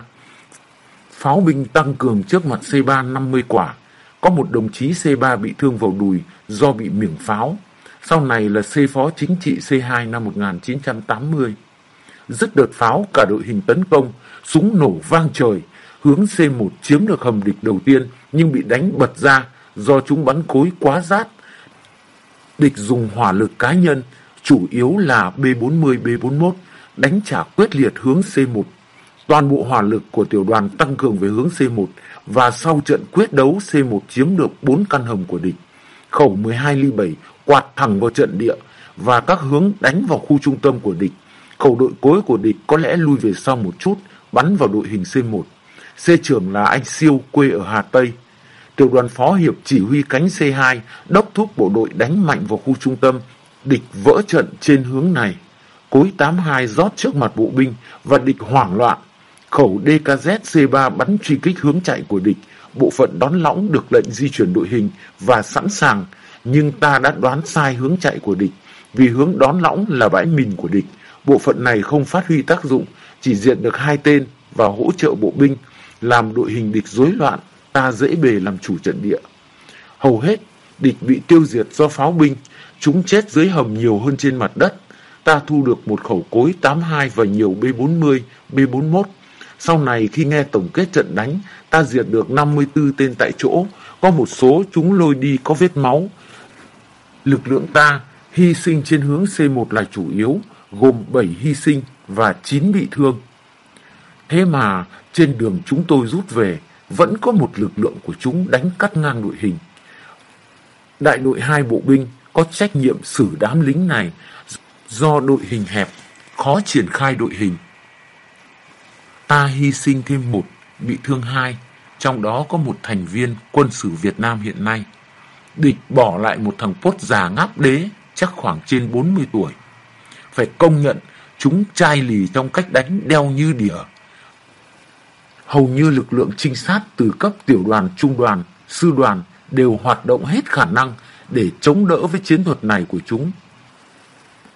Pháo binh tăng cường trước mặt C3 50 quả. Có một đồng chí C3 bị thương vào đùi do bị miệng pháo. Sau này là C phó chính trị C2 năm 1980. Dứt đợt pháo cả đội hình tấn công, súng nổ vang trời, hướng C1 chiếm được hầm địch đầu tiên nhưng bị đánh bật ra do chúng bắn cối quá rát. Địch dùng hỏa lực cá nhân, chủ yếu là B40, B41, đánh trả quyết liệt hướng C1. Toàn bộ hỏa lực của tiểu đoàn tăng cường về hướng C1 và sau trận quyết đấu C1 chiếm được 4 căn hầm của địch. Khẩu 12 ly 7 quạt thẳng vào trận địa và các hướng đánh vào khu trung tâm của địch. Khẩu đội cối của địch có lẽ lui về sau một chút, bắn vào đội hình C1. C trưởng là anh Siêu quê ở Hà Tây. Tiểu đoàn phó hiệp chỉ huy cánh C2 đốc thúc bộ đội đánh mạnh vào khu trung tâm. Địch vỡ trận trên hướng này. Cối 82 rót trước mặt bộ binh và địch hoảng loạn. Khẩu DKZ C3 bắn truy kích hướng chạy của địch. Bộ phận đón lõng được lệnh di chuyển đội hình và sẵn sàng. Nhưng ta đã đoán sai hướng chạy của địch. Vì hướng đón lõng là bãi mìn của địch. Bộ phận này không phát huy tác dụng, chỉ diện được hai tên và hỗ trợ bộ binh, làm đội hình địch rối loạn, ta dễ bề làm chủ trận địa. Hầu hết, địch bị tiêu diệt do pháo binh, chúng chết dưới hầm nhiều hơn trên mặt đất. Ta thu được một khẩu cối 82 và nhiều B40, B41. Sau này khi nghe tổng kết trận đánh, ta diệt được 54 tên tại chỗ, có một số chúng lôi đi có vết máu. Lực lượng ta hy sinh trên hướng C1 là chủ yếu, gồm 7 hy sinh và 9 bị thương. Thế mà trên đường chúng tôi rút về, vẫn có một lực lượng của chúng đánh cắt ngang đội hình. Đại đội hai bộ binh có trách nhiệm xử đám lính này do đội hình hẹp, khó triển khai đội hình. Ta hy sinh thêm một, bị thương hai, trong đó có một thành viên quân sự Việt Nam hiện nay. Địch bỏ lại một thằng pốt già ngáp đế, chắc khoảng trên 40 tuổi. Phải công nhận chúng chai lì trong cách đánh đeo như đỉa. Hầu như lực lượng trinh sát từ cấp tiểu đoàn, trung đoàn, sư đoàn đều hoạt động hết khả năng để chống đỡ với chiến thuật này của chúng.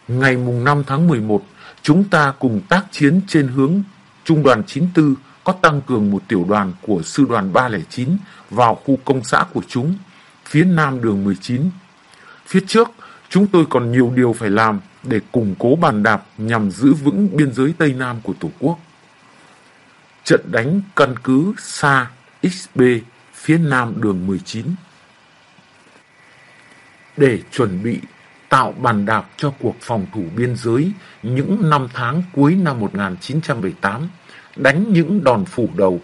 Ngày mùng 5 tháng 11, chúng ta cùng tác chiến trên hướng Trung đoàn 94 có tăng cường một tiểu đoàn của sư đoàn 309 vào khu công xã của chúng, phía nam đường 19. Phía trước, chúng tôi còn nhiều điều phải làm để củng cố bàn đạp nhằm giữ vững biên giới Tây Nam của Tổ quốc. Trận đánh căn cứ xa XB phía nam đường 19. Để chuẩn bị tạo bàn đạp cho cuộc phòng thủ biên giới những năm tháng cuối năm 1978, đánh những đòn phủ đầu,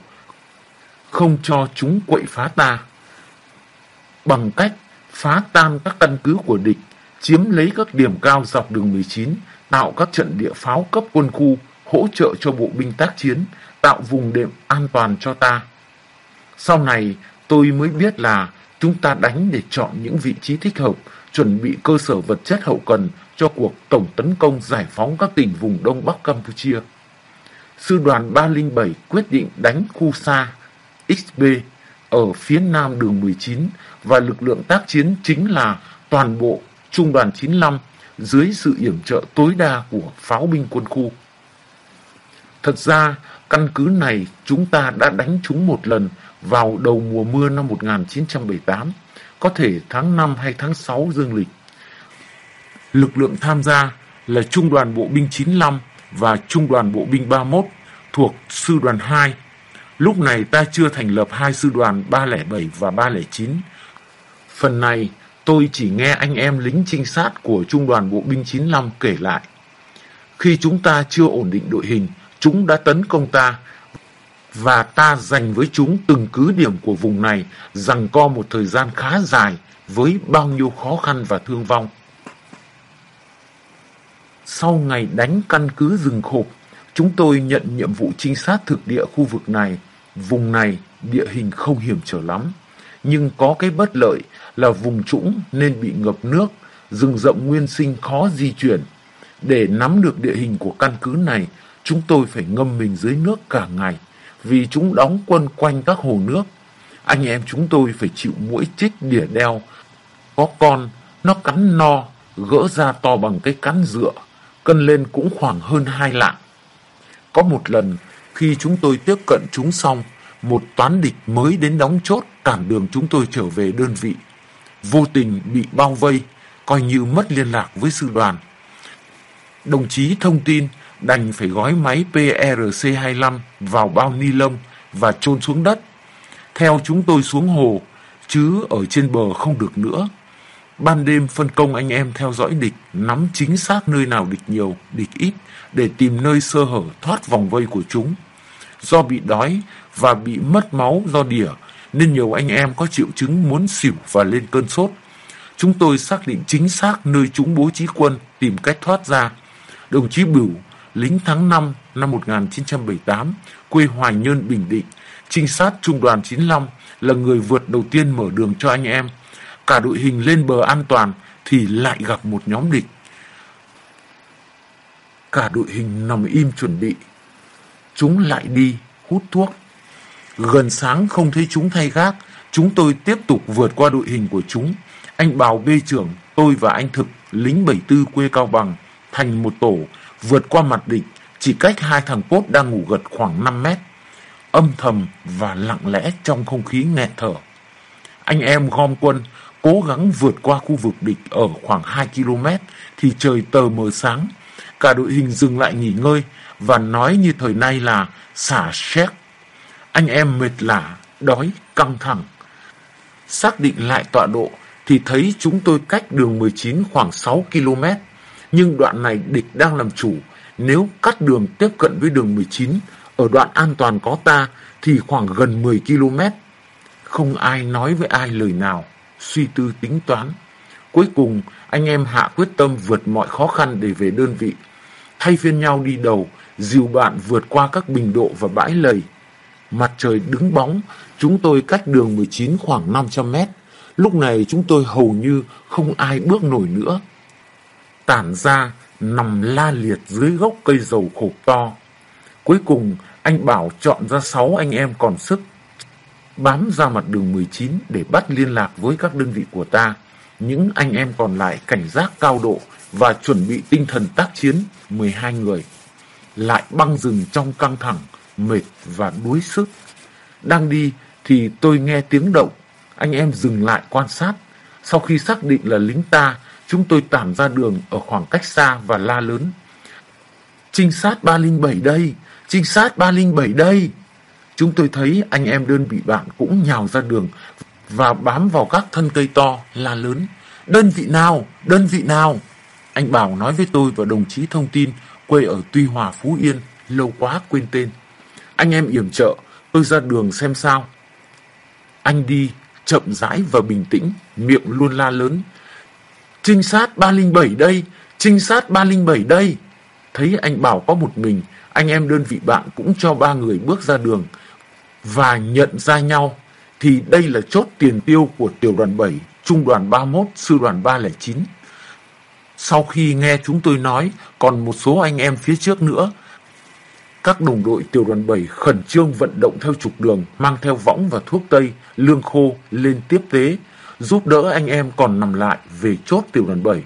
không cho chúng quậy phá ta. Bằng cách phá tan các căn cứ của địch chiếm lấy các điểm cao dọc đường 19, tạo các trận địa pháo cấp quân khu, hỗ trợ cho bộ binh tác chiến, tạo vùng đệm an toàn cho ta. Sau này, tôi mới biết là chúng ta đánh để chọn những vị trí thích hợp, chuẩn bị cơ sở vật chất hậu cần cho cuộc tổng tấn công giải phóng các tỉnh vùng Đông Bắc Campuchia. Sư đoàn 307 quyết định đánh khu xa XB ở phía nam đường 19 và lực lượng tác chiến chính là toàn bộ Trung đoàn 95 dưới sự yểm trợ tối đa của pháo binh quân khu. Thật ra, căn cứ này chúng ta đã đánh chúng một lần vào đầu mùa mưa năm 1978, có thể tháng 5 hay tháng 6 dương lịch. Lực lượng tham gia là Trung đoàn Bộ binh 95 và Trung đoàn Bộ binh 31 thuộc Sư đoàn 2, Lúc này ta chưa thành lập hai sư đoàn 307 và 309. Phần này tôi chỉ nghe anh em lính trinh sát của Trung đoàn Bộ binh 95 kể lại. Khi chúng ta chưa ổn định đội hình, chúng đã tấn công ta và ta giành với chúng từng cứ điểm của vùng này rằng co một thời gian khá dài với bao nhiêu khó khăn và thương vong. Sau ngày đánh căn cứ rừng khộp, chúng tôi nhận nhiệm vụ trinh sát thực địa khu vực này. Vùng này địa hình không hiểm trở lắm, nhưng có cái bất lợi là vùng trũng nên bị ngập nước, rừng rậm nguyên sinh khó di chuyển. Để nắm được địa hình của căn cứ này, chúng tôi phải ngâm mình dưới nước cả ngày, vì chúng đóng quân quanh các hồ nước. Anh em chúng tôi phải chịu mũi chích đỉa đeo. Có con, nó cắn no, gỡ ra to bằng cái cắn dựa, cân lên cũng khoảng hơn hai lạng. Có một lần, khi chúng tôi tiếp cận chúng xong, một toán địch mới đến đóng chốt cản đường chúng tôi trở về đơn vị. Vô tình bị bao vây, coi như mất liên lạc với sư đoàn. Đồng chí thông tin đành phải gói máy PRC-25 vào bao ni lông và chôn xuống đất. Theo chúng tôi xuống hồ, chứ ở trên bờ không được nữa. Ban đêm phân công anh em theo dõi địch, nắm chính xác nơi nào địch nhiều, địch ít, để tìm nơi sơ hở thoát vòng vây của chúng. Do bị đói và bị mất máu do đỉa, nên nhiều anh em có triệu chứng muốn xỉu và lên cơn sốt. Chúng tôi xác định chính xác nơi chúng bố trí quân tìm cách thoát ra. Đồng chí Bửu, lính tháng 5 năm 1978, quê Hoài Nhơn, Bình Định, trinh sát trung đoàn 95 là người vượt đầu tiên mở đường cho anh em. Cả đội hình lên bờ an toàn thì lại gặp một nhóm địch. Cả đội hình nằm im chuẩn bị. Chúng lại đi hút thuốc. Gần sáng không thấy chúng thay gác, chúng tôi tiếp tục vượt qua đội hình của chúng. Anh Bào bê trưởng, tôi và anh Thực, lính 74 quê Cao Bằng, thành một tổ, vượt qua mặt địch, chỉ cách hai thằng cốt đang ngủ gật khoảng 5 mét. Âm thầm và lặng lẽ trong không khí nghẹt thở. Anh em gom quân, cố gắng vượt qua khu vực địch ở khoảng 2 km thì trời tờ mờ sáng. Cả đội hình dừng lại nghỉ ngơi và nói như thời nay là xả xét. Anh em mệt lả, đói, căng thẳng. Xác định lại tọa độ thì thấy chúng tôi cách đường 19 khoảng 6 km. Nhưng đoạn này địch đang làm chủ. Nếu cắt đường tiếp cận với đường 19, ở đoạn an toàn có ta thì khoảng gần 10 km. Không ai nói với ai lời nào, suy tư tính toán. Cuối cùng, anh em hạ quyết tâm vượt mọi khó khăn để về đơn vị. Thay phiên nhau đi đầu, dìu bạn vượt qua các bình độ và bãi lầy. Mặt trời đứng bóng, chúng tôi cách đường 19 khoảng 500 mét. Lúc này chúng tôi hầu như không ai bước nổi nữa. Tản ra, nằm la liệt dưới gốc cây dầu khổ to. Cuối cùng, anh Bảo chọn ra 6 anh em còn sức. Bám ra mặt đường 19 để bắt liên lạc với các đơn vị của ta. Những anh em còn lại cảnh giác cao độ và chuẩn bị tinh thần tác chiến 12 người. Lại băng rừng trong căng thẳng, mệt và đuối sức. Đang đi thì tôi nghe tiếng động. Anh em dừng lại quan sát. Sau khi xác định là lính ta, chúng tôi tản ra đường ở khoảng cách xa và la lớn. Trinh sát 307 đây! Trinh sát 307 đây! Chúng tôi thấy anh em đơn vị bạn cũng nhào ra đường và bám vào các thân cây to, la lớn. Đơn vị nào? Đơn vị nào? Anh Bảo nói với tôi và đồng chí thông tin quê ở Tuy Hòa, Phú Yên, lâu quá quên tên. Anh em yểm trợ, tôi ra đường xem sao. Anh đi chậm rãi và bình tĩnh, miệng luôn la lớn. Trinh sát 307 đây, trinh sát 307 đây. Thấy anh Bảo có một mình, anh em đơn vị bạn cũng cho ba người bước ra đường và nhận ra nhau thì đây là chốt tiền tiêu của tiểu đoàn 7, trung đoàn 31, sư đoàn 309. Sau khi nghe chúng tôi nói, còn một số anh em phía trước nữa, các đồng đội tiểu đoàn 7 khẩn trương vận động theo trục đường, mang theo võng và thuốc tây, lương khô lên tiếp tế, giúp đỡ anh em còn nằm lại về chốt tiểu đoàn 7.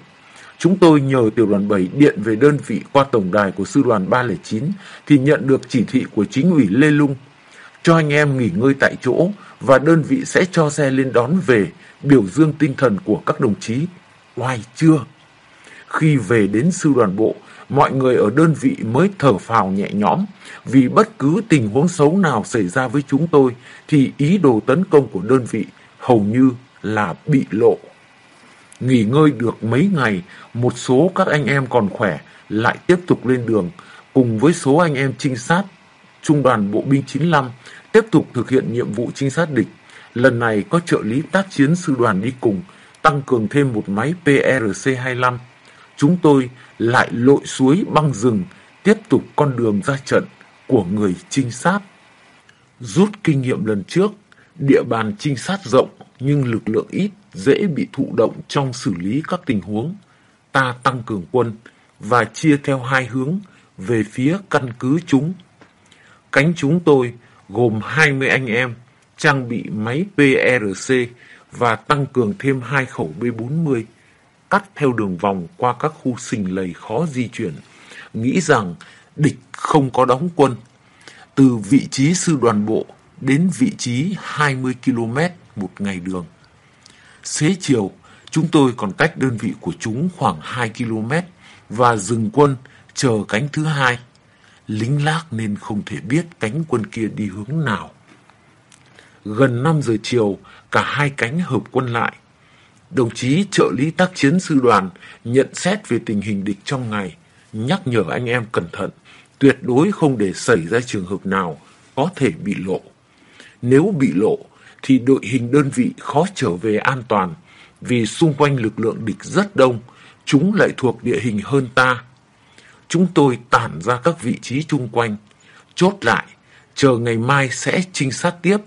Chúng tôi nhờ tiểu đoàn 7 điện về đơn vị qua tổng đài của sư đoàn 309 thì nhận được chỉ thị của chính ủy Lê Lung cho anh em nghỉ ngơi tại chỗ và đơn vị sẽ cho xe lên đón về biểu dương tinh thần của các đồng chí. Oai chưa? Khi về đến sư đoàn bộ, mọi người ở đơn vị mới thở phào nhẹ nhõm vì bất cứ tình huống xấu nào xảy ra với chúng tôi thì ý đồ tấn công của đơn vị hầu như là bị lộ. Nghỉ ngơi được mấy ngày, một số các anh em còn khỏe lại tiếp tục lên đường cùng với số anh em trinh sát Trung đoàn Bộ binh 95 tiếp tục thực hiện nhiệm vụ trinh sát địch. Lần này có trợ lý tác chiến sư đoàn đi cùng, tăng cường thêm một máy PRC-25. Chúng tôi lại lội suối băng rừng, tiếp tục con đường ra trận của người trinh sát. Rút kinh nghiệm lần trước, địa bàn trinh sát rộng nhưng lực lượng ít dễ bị thụ động trong xử lý các tình huống. Ta tăng cường quân và chia theo hai hướng về phía căn cứ chúng. Cánh chúng tôi gồm 20 anh em trang bị máy PRC và tăng cường thêm hai khẩu B40 cắt theo đường vòng qua các khu sình lầy khó di chuyển, nghĩ rằng địch không có đóng quân. Từ vị trí sư đoàn bộ đến vị trí 20 km một ngày đường. Xế chiều, chúng tôi còn cách đơn vị của chúng khoảng 2 km và dừng quân chờ cánh thứ hai. Lính lác nên không thể biết cánh quân kia đi hướng nào. Gần 5 giờ chiều, cả hai cánh hợp quân lại. Đồng chí trợ lý tác chiến sư đoàn nhận xét về tình hình địch trong ngày, nhắc nhở anh em cẩn thận, tuyệt đối không để xảy ra trường hợp nào có thể bị lộ. Nếu bị lộ, thì đội hình đơn vị khó trở về an toàn vì xung quanh lực lượng địch rất đông, chúng lại thuộc địa hình hơn ta. Chúng tôi tản ra các vị trí chung quanh, chốt lại, chờ ngày mai sẽ trinh sát tiếp.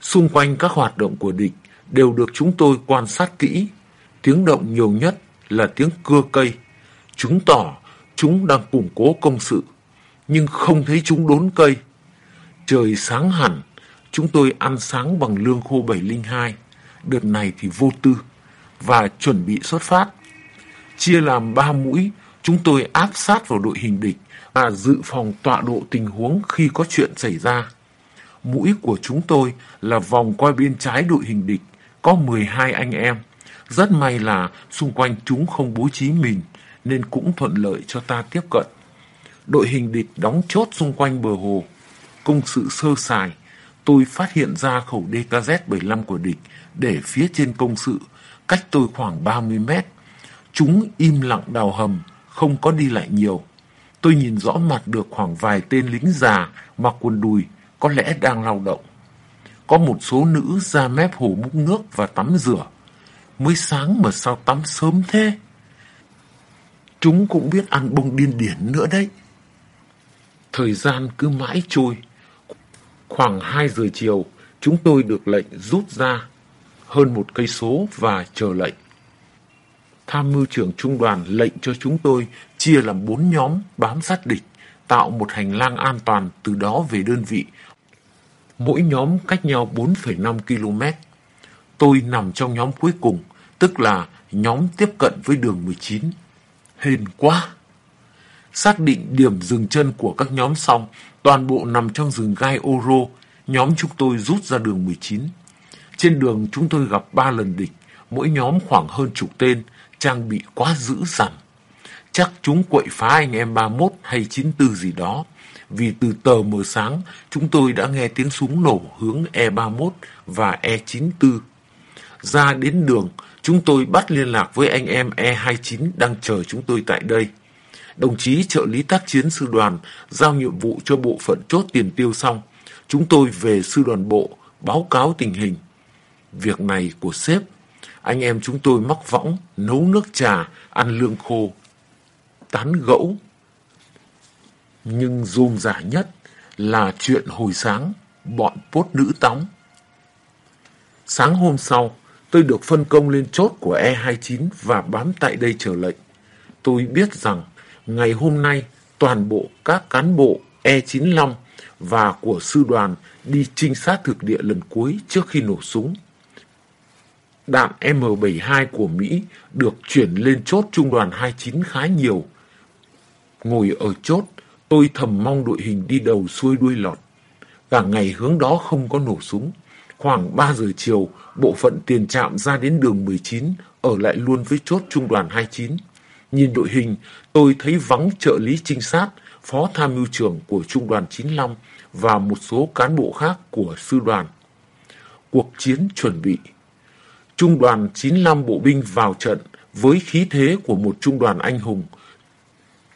Xung quanh các hoạt động của địch đều được chúng tôi quan sát kỹ. Tiếng động nhiều nhất là tiếng cưa cây. Chúng tỏ chúng đang củng cố công sự, nhưng không thấy chúng đốn cây. Trời sáng hẳn, chúng tôi ăn sáng bằng lương khô 702, đợt này thì vô tư, và chuẩn bị xuất phát. Chia làm ba mũi, chúng tôi áp sát vào đội hình địch và dự phòng tọa độ tình huống khi có chuyện xảy ra. Mũi của chúng tôi là vòng qua bên trái đội hình địch, có 12 anh em. Rất may là xung quanh chúng không bố trí mình, nên cũng thuận lợi cho ta tiếp cận. Đội hình địch đóng chốt xung quanh bờ hồ. Công sự sơ sài, tôi phát hiện ra khẩu DKZ-75 của địch để phía trên công sự, cách tôi khoảng 30 mét. Chúng im lặng đào hầm, không có đi lại nhiều. Tôi nhìn rõ mặt được khoảng vài tên lính già mặc quần đùi, có lẽ đang lao động. Có một số nữ ra mép hồ múc nước và tắm rửa. Mới sáng mà sao tắm sớm thế? Chúng cũng biết ăn bông điên điển nữa đấy. Thời gian cứ mãi trôi. Khoảng 2 giờ chiều, chúng tôi được lệnh rút ra hơn một cây số và chờ lệnh. Tham mưu trưởng trung đoàn lệnh cho chúng tôi chia làm bốn nhóm bám sát địch, tạo một hành lang an toàn từ đó về đơn vị. Mỗi nhóm cách nhau 4,5 km. Tôi nằm trong nhóm cuối cùng, tức là nhóm tiếp cận với đường 19. Hên quá! Xác định điểm dừng chân của các nhóm xong, toàn bộ nằm trong rừng gai Oro, nhóm chúng tôi rút ra đường 19. Trên đường chúng tôi gặp ba lần địch, mỗi nhóm khoảng hơn chục tên, trang bị quá dữ dằn. Chắc chúng quậy phá anh em 31 hay 94 gì đó, vì từ tờ mờ sáng chúng tôi đã nghe tiếng súng nổ hướng E31 và E94. Ra đến đường, chúng tôi bắt liên lạc với anh em E29 đang chờ chúng tôi tại đây. Đồng chí trợ lý tác chiến sư đoàn giao nhiệm vụ cho bộ phận chốt tiền tiêu xong. Chúng tôi về sư đoàn bộ báo cáo tình hình. Việc này của sếp, anh em chúng tôi móc võng, nấu nước trà, ăn lương khô, tán gẫu. Nhưng rôm rả nhất là chuyện hồi sáng bọn pốt nữ tóng. Sáng hôm sau, tôi được phân công lên chốt của E29 và bám tại đây chờ lệnh. Tôi biết rằng ngày hôm nay toàn bộ các cán bộ E95 và của sư đoàn đi trinh sát thực địa lần cuối trước khi nổ súng. Đạn M72 của Mỹ được chuyển lên chốt trung đoàn 29 khá nhiều. Ngồi ở chốt, tôi thầm mong đội hình đi đầu xuôi đuôi lọt. Cả ngày hướng đó không có nổ súng. Khoảng 3 giờ chiều, bộ phận tiền trạm ra đến đường 19, ở lại luôn với chốt trung đoàn 29. Nhìn đội hình, tôi thấy vắng trợ lý trinh sát, phó tham mưu trưởng của trung đoàn 95 và một số cán bộ khác của sư đoàn. Cuộc chiến chuẩn bị Trung đoàn 95 bộ binh vào trận với khí thế của một trung đoàn anh hùng.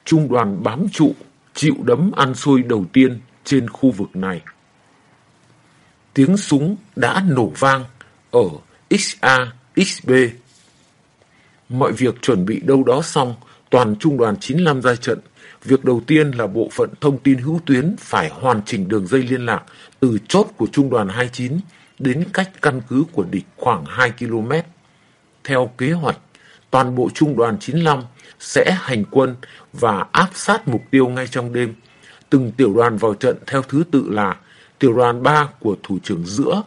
Trung đoàn bám trụ, chịu đấm ăn xôi đầu tiên trên khu vực này. Tiếng súng đã nổ vang ở XA, XB. Mọi việc chuẩn bị đâu đó xong, toàn trung đoàn 95 ra trận. Việc đầu tiên là bộ phận thông tin hữu tuyến phải hoàn chỉnh đường dây liên lạc từ chốt của trung đoàn 29 đến cách căn cứ của địch khoảng 2 km. Theo kế hoạch, toàn bộ trung đoàn 95 sẽ hành quân và áp sát mục tiêu ngay trong đêm. Từng tiểu đoàn vào trận theo thứ tự là tiểu đoàn 3 của thủ trưởng giữa,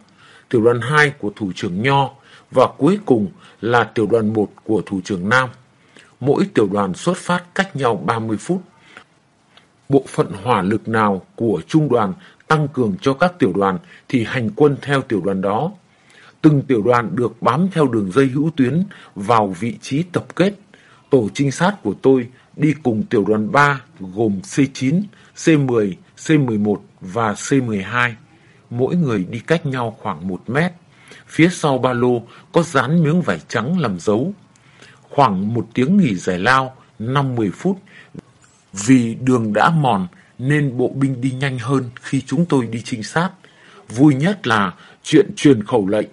tiểu đoàn 2 của thủ trưởng Nho và cuối cùng là tiểu đoàn 1 của thủ trưởng Nam. Mỗi tiểu đoàn xuất phát cách nhau 30 phút. Bộ phận hỏa lực nào của trung đoàn tăng cường cho các tiểu đoàn thì hành quân theo tiểu đoàn đó. Từng tiểu đoàn được bám theo đường dây hữu tuyến vào vị trí tập kết. Tổ trinh sát của tôi đi cùng tiểu đoàn 3 gồm C9, C10, C11 và C12. Mỗi người đi cách nhau khoảng 1 mét. Phía sau ba lô có dán miếng vải trắng làm dấu. Khoảng một tiếng nghỉ giải lao, 5-10 phút. Vì đường đã mòn nên bộ binh đi nhanh hơn khi chúng tôi đi trinh sát. Vui nhất là chuyện truyền khẩu lệnh.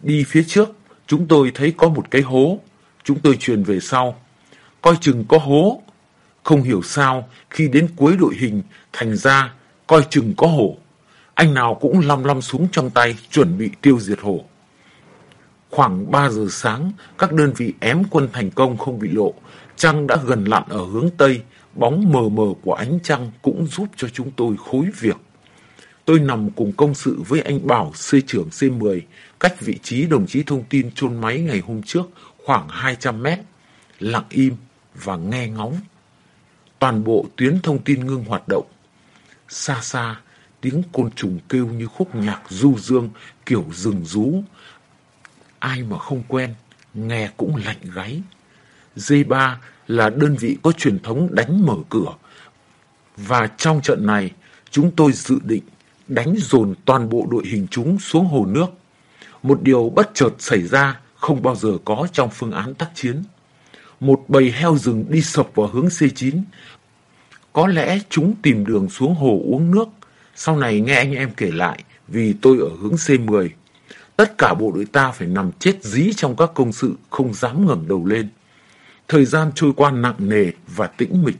Đi phía trước, chúng tôi thấy có một cái hố. Chúng tôi truyền về sau. Coi chừng có hố. Không hiểu sao, khi đến cuối đội hình, thành ra, coi chừng có hổ. Anh nào cũng lăm lăm súng trong tay, chuẩn bị tiêu diệt hổ. Khoảng 3 giờ sáng, các đơn vị ém quân thành công không bị lộ. Trăng đã gần lặn ở hướng Tây, bóng mờ mờ của ánh trăng cũng giúp cho chúng tôi khối việc. Tôi nằm cùng công sự với anh Bảo, C trưởng C10, cách vị trí đồng chí thông tin chôn máy ngày hôm trước khoảng 200 mét, lặng im và nghe ngóng. Toàn bộ tuyến thông tin ngưng hoạt động. Xa xa, tiếng côn trùng kêu như khúc nhạc du dương kiểu rừng rú. Ai mà không quen, nghe cũng lạnh gáy. D3 là đơn vị có truyền thống đánh mở cửa. Và trong trận này, chúng tôi dự định đánh dồn toàn bộ đội hình chúng xuống hồ nước. Một điều bất chợt xảy ra không bao giờ có trong phương án tác chiến. Một bầy heo rừng đi sập vào hướng C9. Có lẽ chúng tìm đường xuống hồ uống nước. Sau này nghe anh em kể lại vì tôi ở hướng C10. Tất cả bộ đội ta phải nằm chết dí trong các công sự không dám ngẩng đầu lên. Thời gian trôi qua nặng nề và tĩnh mịch.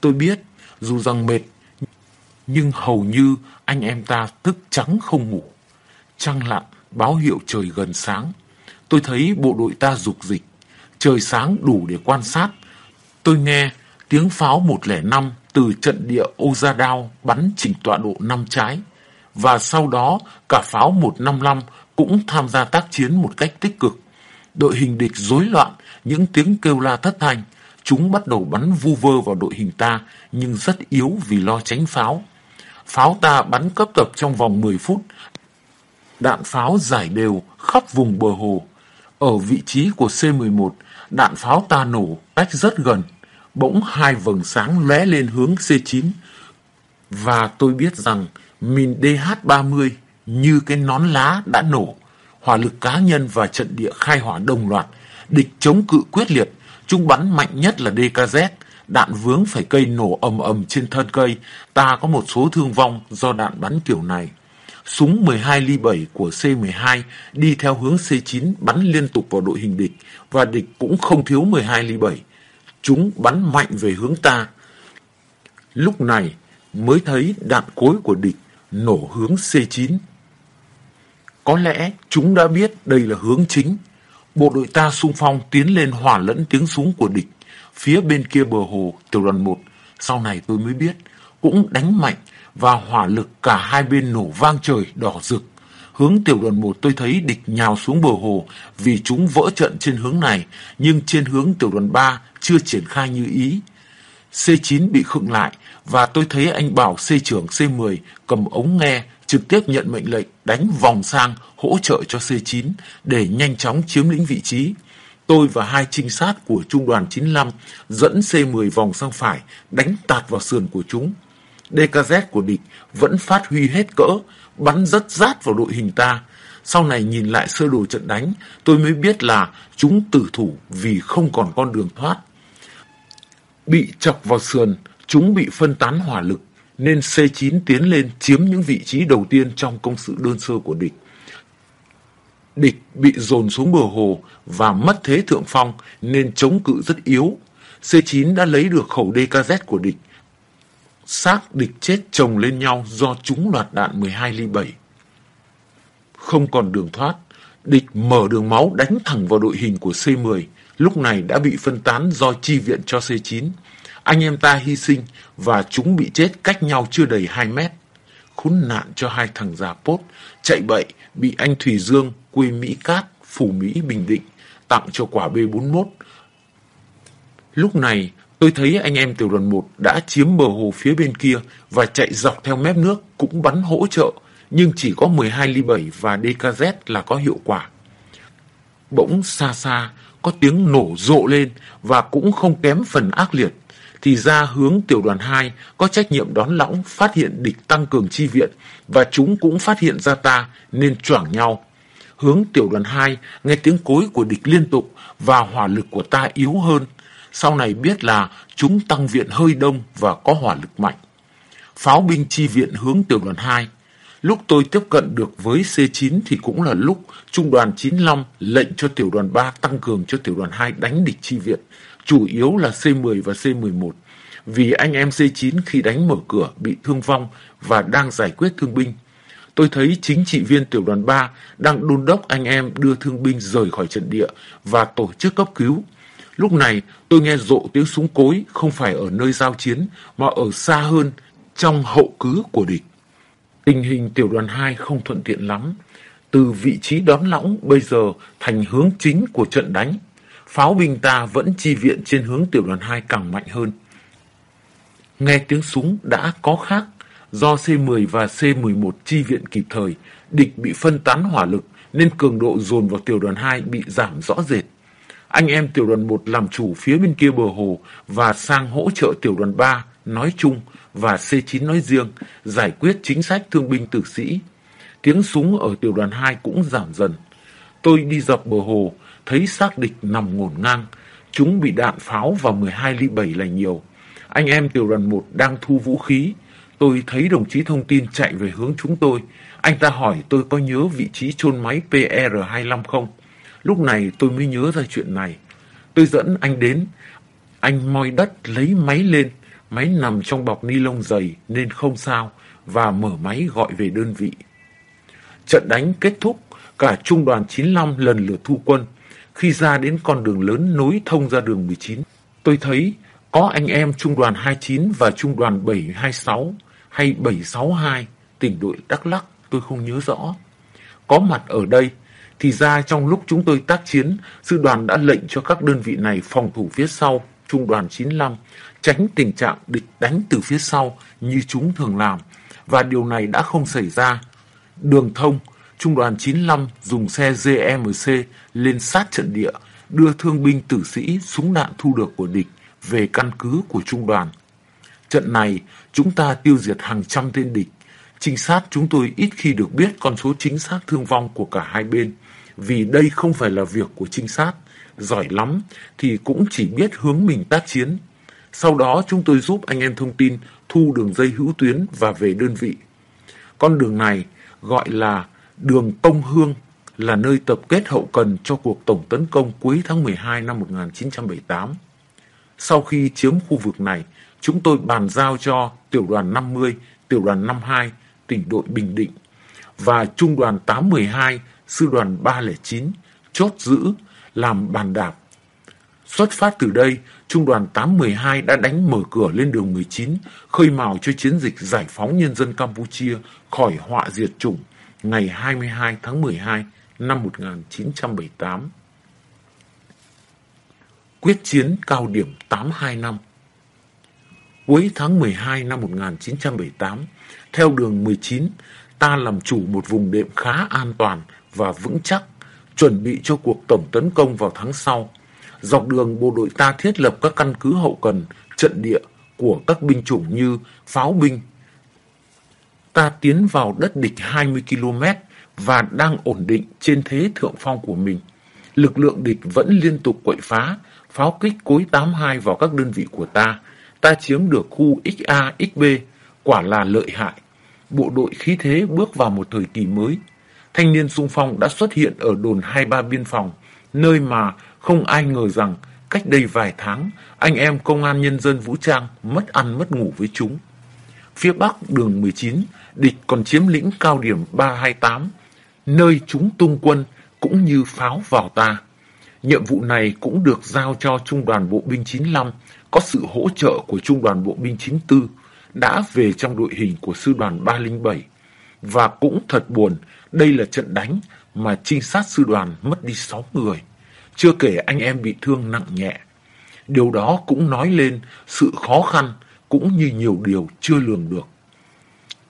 Tôi biết, dù rằng mệt, nhưng hầu như anh em ta thức trắng không ngủ. Trăng lặn, báo hiệu trời gần sáng. Tôi thấy bộ đội ta dục dịch. Trời sáng đủ để quan sát. Tôi nghe tiếng pháo 105 từ trận địa Ozadao bắn chỉnh tọa độ năm trái. Và sau đó cả pháo 155 cũng tham gia tác chiến một cách tích cực. Đội hình địch rối loạn, những tiếng kêu la thất thanh. Chúng bắt đầu bắn vu vơ vào đội hình ta, nhưng rất yếu vì lo tránh pháo. Pháo ta bắn cấp tập trong vòng 10 phút. Đạn pháo giải đều khắp vùng bờ hồ. Ở vị trí của C-11, đạn pháo ta nổ cách rất gần. Bỗng hai vầng sáng lóe lên hướng C9. Và tôi biết rằng mìn DH-30 như cái nón lá đã nổ hỏa lực cá nhân và trận địa khai hỏa đồng loạt, địch chống cự quyết liệt, chúng bắn mạnh nhất là DKZ, đạn vướng phải cây nổ ầm ầm trên thân cây, ta có một số thương vong do đạn bắn kiểu này. Súng 12 ly 7 của C-12 đi theo hướng C9 bắn liên tục vào đội hình địch và địch cũng không thiếu 12 ly 7. Chúng bắn mạnh về hướng ta. Lúc này mới thấy đạn cối của địch nổ hướng C9 có lẽ chúng đã biết đây là hướng chính. Bộ đội ta xung phong tiến lên hòa lẫn tiếng súng của địch. Phía bên kia bờ hồ, tiểu đoàn 1, sau này tôi mới biết, cũng đánh mạnh và hỏa lực cả hai bên nổ vang trời đỏ rực. Hướng tiểu đoàn 1 tôi thấy địch nhào xuống bờ hồ vì chúng vỡ trận trên hướng này, nhưng trên hướng tiểu đoàn 3 chưa triển khai như ý. C9 bị khựng lại và tôi thấy anh Bảo C trưởng C10 cầm ống nghe trực tiếp nhận mệnh lệnh đánh vòng sang hỗ trợ cho C9 để nhanh chóng chiếm lĩnh vị trí. tôi và hai trinh sát của trung đoàn 95 dẫn C-10 vòng sang phải, đánh tạt vào sườn của chúng. DKZ của địch vẫn phát huy hết cỡ, bắn rất rát vào đội hình ta. Sau này nhìn lại sơ đồ trận đánh, tôi mới biết là chúng tử thủ vì không còn con đường thoát. Bị chọc vào sườn, chúng bị phân tán hỏa lực, nên C9 tiến lên chiếm những vị trí đầu tiên trong công sự đơn sơ của địch. Địch bị dồn xuống bờ hồ và mất thế thượng phong nên chống cự rất yếu. C9 đã lấy được khẩu DKZ của địch. Xác địch chết chồng lên nhau do trúng loạt đạn 12 ly 7. Không còn đường thoát, địch mở đường máu đánh thẳng vào đội hình của C10, lúc này đã bị phân tán do chi viện cho C9. Anh em ta hy sinh và chúng bị chết cách nhau chưa đầy 2 mét. Khốn nạn cho hai thằng già pốt, chạy bậy, bị anh Thùy Dương, quê Mỹ Cát, Phủ Mỹ, Bình Định, tặng cho quả B41. Lúc này, tôi thấy anh em tiểu đoàn 1 đã chiếm bờ hồ phía bên kia và chạy dọc theo mép nước cũng bắn hỗ trợ, nhưng chỉ có 12 ly 7 và DKZ là có hiệu quả. Bỗng xa xa, có tiếng nổ rộ lên và cũng không kém phần ác liệt thì ra hướng tiểu đoàn 2 có trách nhiệm đón lõng phát hiện địch tăng cường chi viện và chúng cũng phát hiện ra ta nên choảng nhau. Hướng tiểu đoàn 2 nghe tiếng cối của địch liên tục và hỏa lực của ta yếu hơn. Sau này biết là chúng tăng viện hơi đông và có hỏa lực mạnh. Pháo binh chi viện hướng tiểu đoàn 2. Lúc tôi tiếp cận được với C9 thì cũng là lúc trung đoàn 95 lệnh cho tiểu đoàn 3 tăng cường cho tiểu đoàn 2 đánh địch chi viện chủ yếu là C10 và C11, vì anh em C9 khi đánh mở cửa bị thương vong và đang giải quyết thương binh. Tôi thấy chính trị viên tiểu đoàn 3 đang đôn đốc anh em đưa thương binh rời khỏi trận địa và tổ chức cấp cứu. Lúc này tôi nghe rộ tiếng súng cối không phải ở nơi giao chiến mà ở xa hơn trong hậu cứ của địch. Tình hình tiểu đoàn 2 không thuận tiện lắm. Từ vị trí đón lõng bây giờ thành hướng chính của trận đánh pháo binh ta vẫn chi viện trên hướng tiểu đoàn 2 càng mạnh hơn. Nghe tiếng súng đã có khác, do C-10 và C-11 chi viện kịp thời, địch bị phân tán hỏa lực nên cường độ dồn vào tiểu đoàn 2 bị giảm rõ rệt. Anh em tiểu đoàn 1 làm chủ phía bên kia bờ hồ và sang hỗ trợ tiểu đoàn 3 nói chung và C9 nói riêng giải quyết chính sách thương binh tử sĩ. Tiếng súng ở tiểu đoàn 2 cũng giảm dần. Tôi đi dọc bờ hồ, thấy xác địch nằm ngổn ngang. Chúng bị đạn pháo và 12 ly 7 là nhiều. Anh em tiểu đoàn 1 đang thu vũ khí. Tôi thấy đồng chí thông tin chạy về hướng chúng tôi. Anh ta hỏi tôi có nhớ vị trí chôn máy PR-25 không? Lúc này tôi mới nhớ ra chuyện này. Tôi dẫn anh đến. Anh moi đất lấy máy lên. Máy nằm trong bọc ni lông dày nên không sao. Và mở máy gọi về đơn vị. Trận đánh kết thúc. Cả trung đoàn 95 lần lượt thu quân. Khi ra đến con đường lớn nối thông ra đường 19, tôi thấy có anh em trung đoàn 29 và trung đoàn 726 hay 762 tỉnh đội Đắk Lắc, tôi không nhớ rõ. Có mặt ở đây, thì ra trong lúc chúng tôi tác chiến, sư đoàn đã lệnh cho các đơn vị này phòng thủ phía sau, trung đoàn 95, tránh tình trạng địch đánh từ phía sau như chúng thường làm, và điều này đã không xảy ra. Đường thông, Trung đoàn 95 dùng xe GMC lên sát trận địa, đưa thương binh tử sĩ súng đạn thu được của địch về căn cứ của trung đoàn. Trận này, chúng ta tiêu diệt hàng trăm tên địch. Trinh sát chúng tôi ít khi được biết con số chính xác thương vong của cả hai bên, vì đây không phải là việc của trinh sát. Giỏi lắm thì cũng chỉ biết hướng mình tác chiến. Sau đó chúng tôi giúp anh em thông tin thu đường dây hữu tuyến và về đơn vị. Con đường này gọi là đường Tông Hương là nơi tập kết hậu cần cho cuộc tổng tấn công cuối tháng 12 năm 1978. Sau khi chiếm khu vực này, chúng tôi bàn giao cho tiểu đoàn 50, tiểu đoàn 52, tỉnh đội Bình Định và trung đoàn 812, sư đoàn 309 chốt giữ làm bàn đạp. Xuất phát từ đây, trung đoàn 812 đã đánh mở cửa lên đường 19, khơi mào cho chiến dịch giải phóng nhân dân Campuchia khỏi họa diệt chủng ngày 22 tháng 12 năm 1978. Quyết chiến cao điểm 82 năm Cuối tháng 12 năm 1978, theo đường 19, ta làm chủ một vùng đệm khá an toàn và vững chắc, chuẩn bị cho cuộc tổng tấn công vào tháng sau. Dọc đường bộ đội ta thiết lập các căn cứ hậu cần, trận địa của các binh chủng như pháo binh. Ta tiến vào đất địch 20 km và đang ổn định trên thế thượng phong của mình. Lực lượng địch vẫn liên tục quậy phá, pháo kích cối 82 vào các đơn vị của ta. Ta chiếm được khu XA, XB, quả là lợi hại. Bộ đội khí thế bước vào một thời kỳ mới. Thanh niên sung phong đã xuất hiện ở đồn 23 biên phòng, nơi mà không ai ngờ rằng cách đây vài tháng, anh em công an nhân dân vũ trang mất ăn mất ngủ với chúng. Phía bắc đường 19, địch còn chiếm lĩnh cao điểm 328, nơi chúng tung quân cũng như pháo vào ta. Nhiệm vụ này cũng được giao cho Trung đoàn Bộ binh 95, có sự hỗ trợ của Trung đoàn Bộ binh 94, đã về trong đội hình của Sư đoàn 307. Và cũng thật buồn, đây là trận đánh mà trinh sát sư đoàn mất đi 6 người, chưa kể anh em bị thương nặng nhẹ. Điều đó cũng nói lên sự khó khăn cũng như nhiều điều chưa lường được.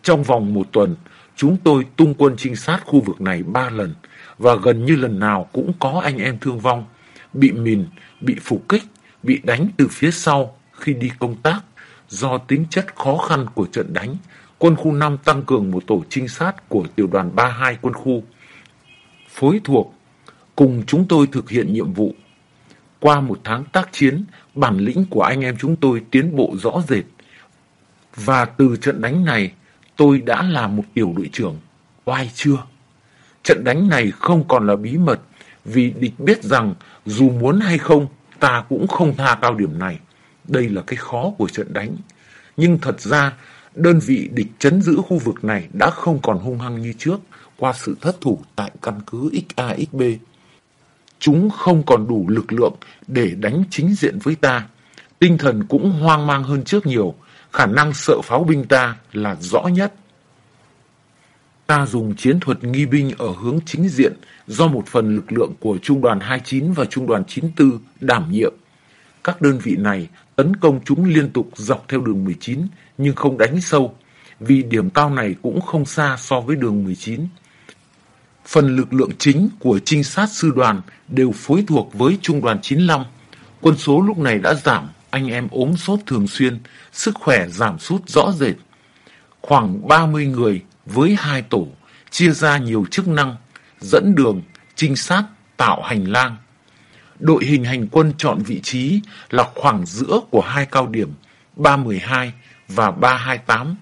Trong vòng một tuần, chúng tôi tung quân trinh sát khu vực này ba lần và gần như lần nào cũng có anh em thương vong, bị mìn, bị phục kích, bị đánh từ phía sau khi đi công tác do tính chất khó khăn của trận đánh. Quân khu 5 tăng cường một tổ trinh sát của tiểu đoàn 32 quân khu phối thuộc cùng chúng tôi thực hiện nhiệm vụ. Qua một tháng tác chiến, bản lĩnh của anh em chúng tôi tiến bộ rõ rệt. Và từ trận đánh này, tôi đã là một tiểu đội trưởng. Oai chưa? Trận đánh này không còn là bí mật vì địch biết rằng dù muốn hay không, ta cũng không tha cao điểm này. Đây là cái khó của trận đánh. Nhưng thật ra, đơn vị địch chấn giữ khu vực này đã không còn hung hăng như trước qua sự thất thủ tại căn cứ XAXB. Chúng không còn đủ lực lượng để đánh chính diện với ta. Tinh thần cũng hoang mang hơn trước nhiều, khả năng sợ pháo binh ta là rõ nhất. Ta dùng chiến thuật nghi binh ở hướng chính diện do một phần lực lượng của Trung đoàn 29 và Trung đoàn 94 đảm nhiệm. Các đơn vị này tấn công chúng liên tục dọc theo đường 19 nhưng không đánh sâu, vì điểm cao này cũng không xa so với đường 19. Phần lực lượng chính của trinh sát sư đoàn đều phối thuộc với Trung đoàn 95. Quân số lúc này đã giảm, anh em ốm sốt thường xuyên, sức khỏe giảm sút rõ rệt. Khoảng 30 người với hai tổ, chia ra nhiều chức năng, dẫn đường, trinh sát, tạo hành lang. Đội hình hành quân chọn vị trí là khoảng giữa của hai cao điểm 312 và 328.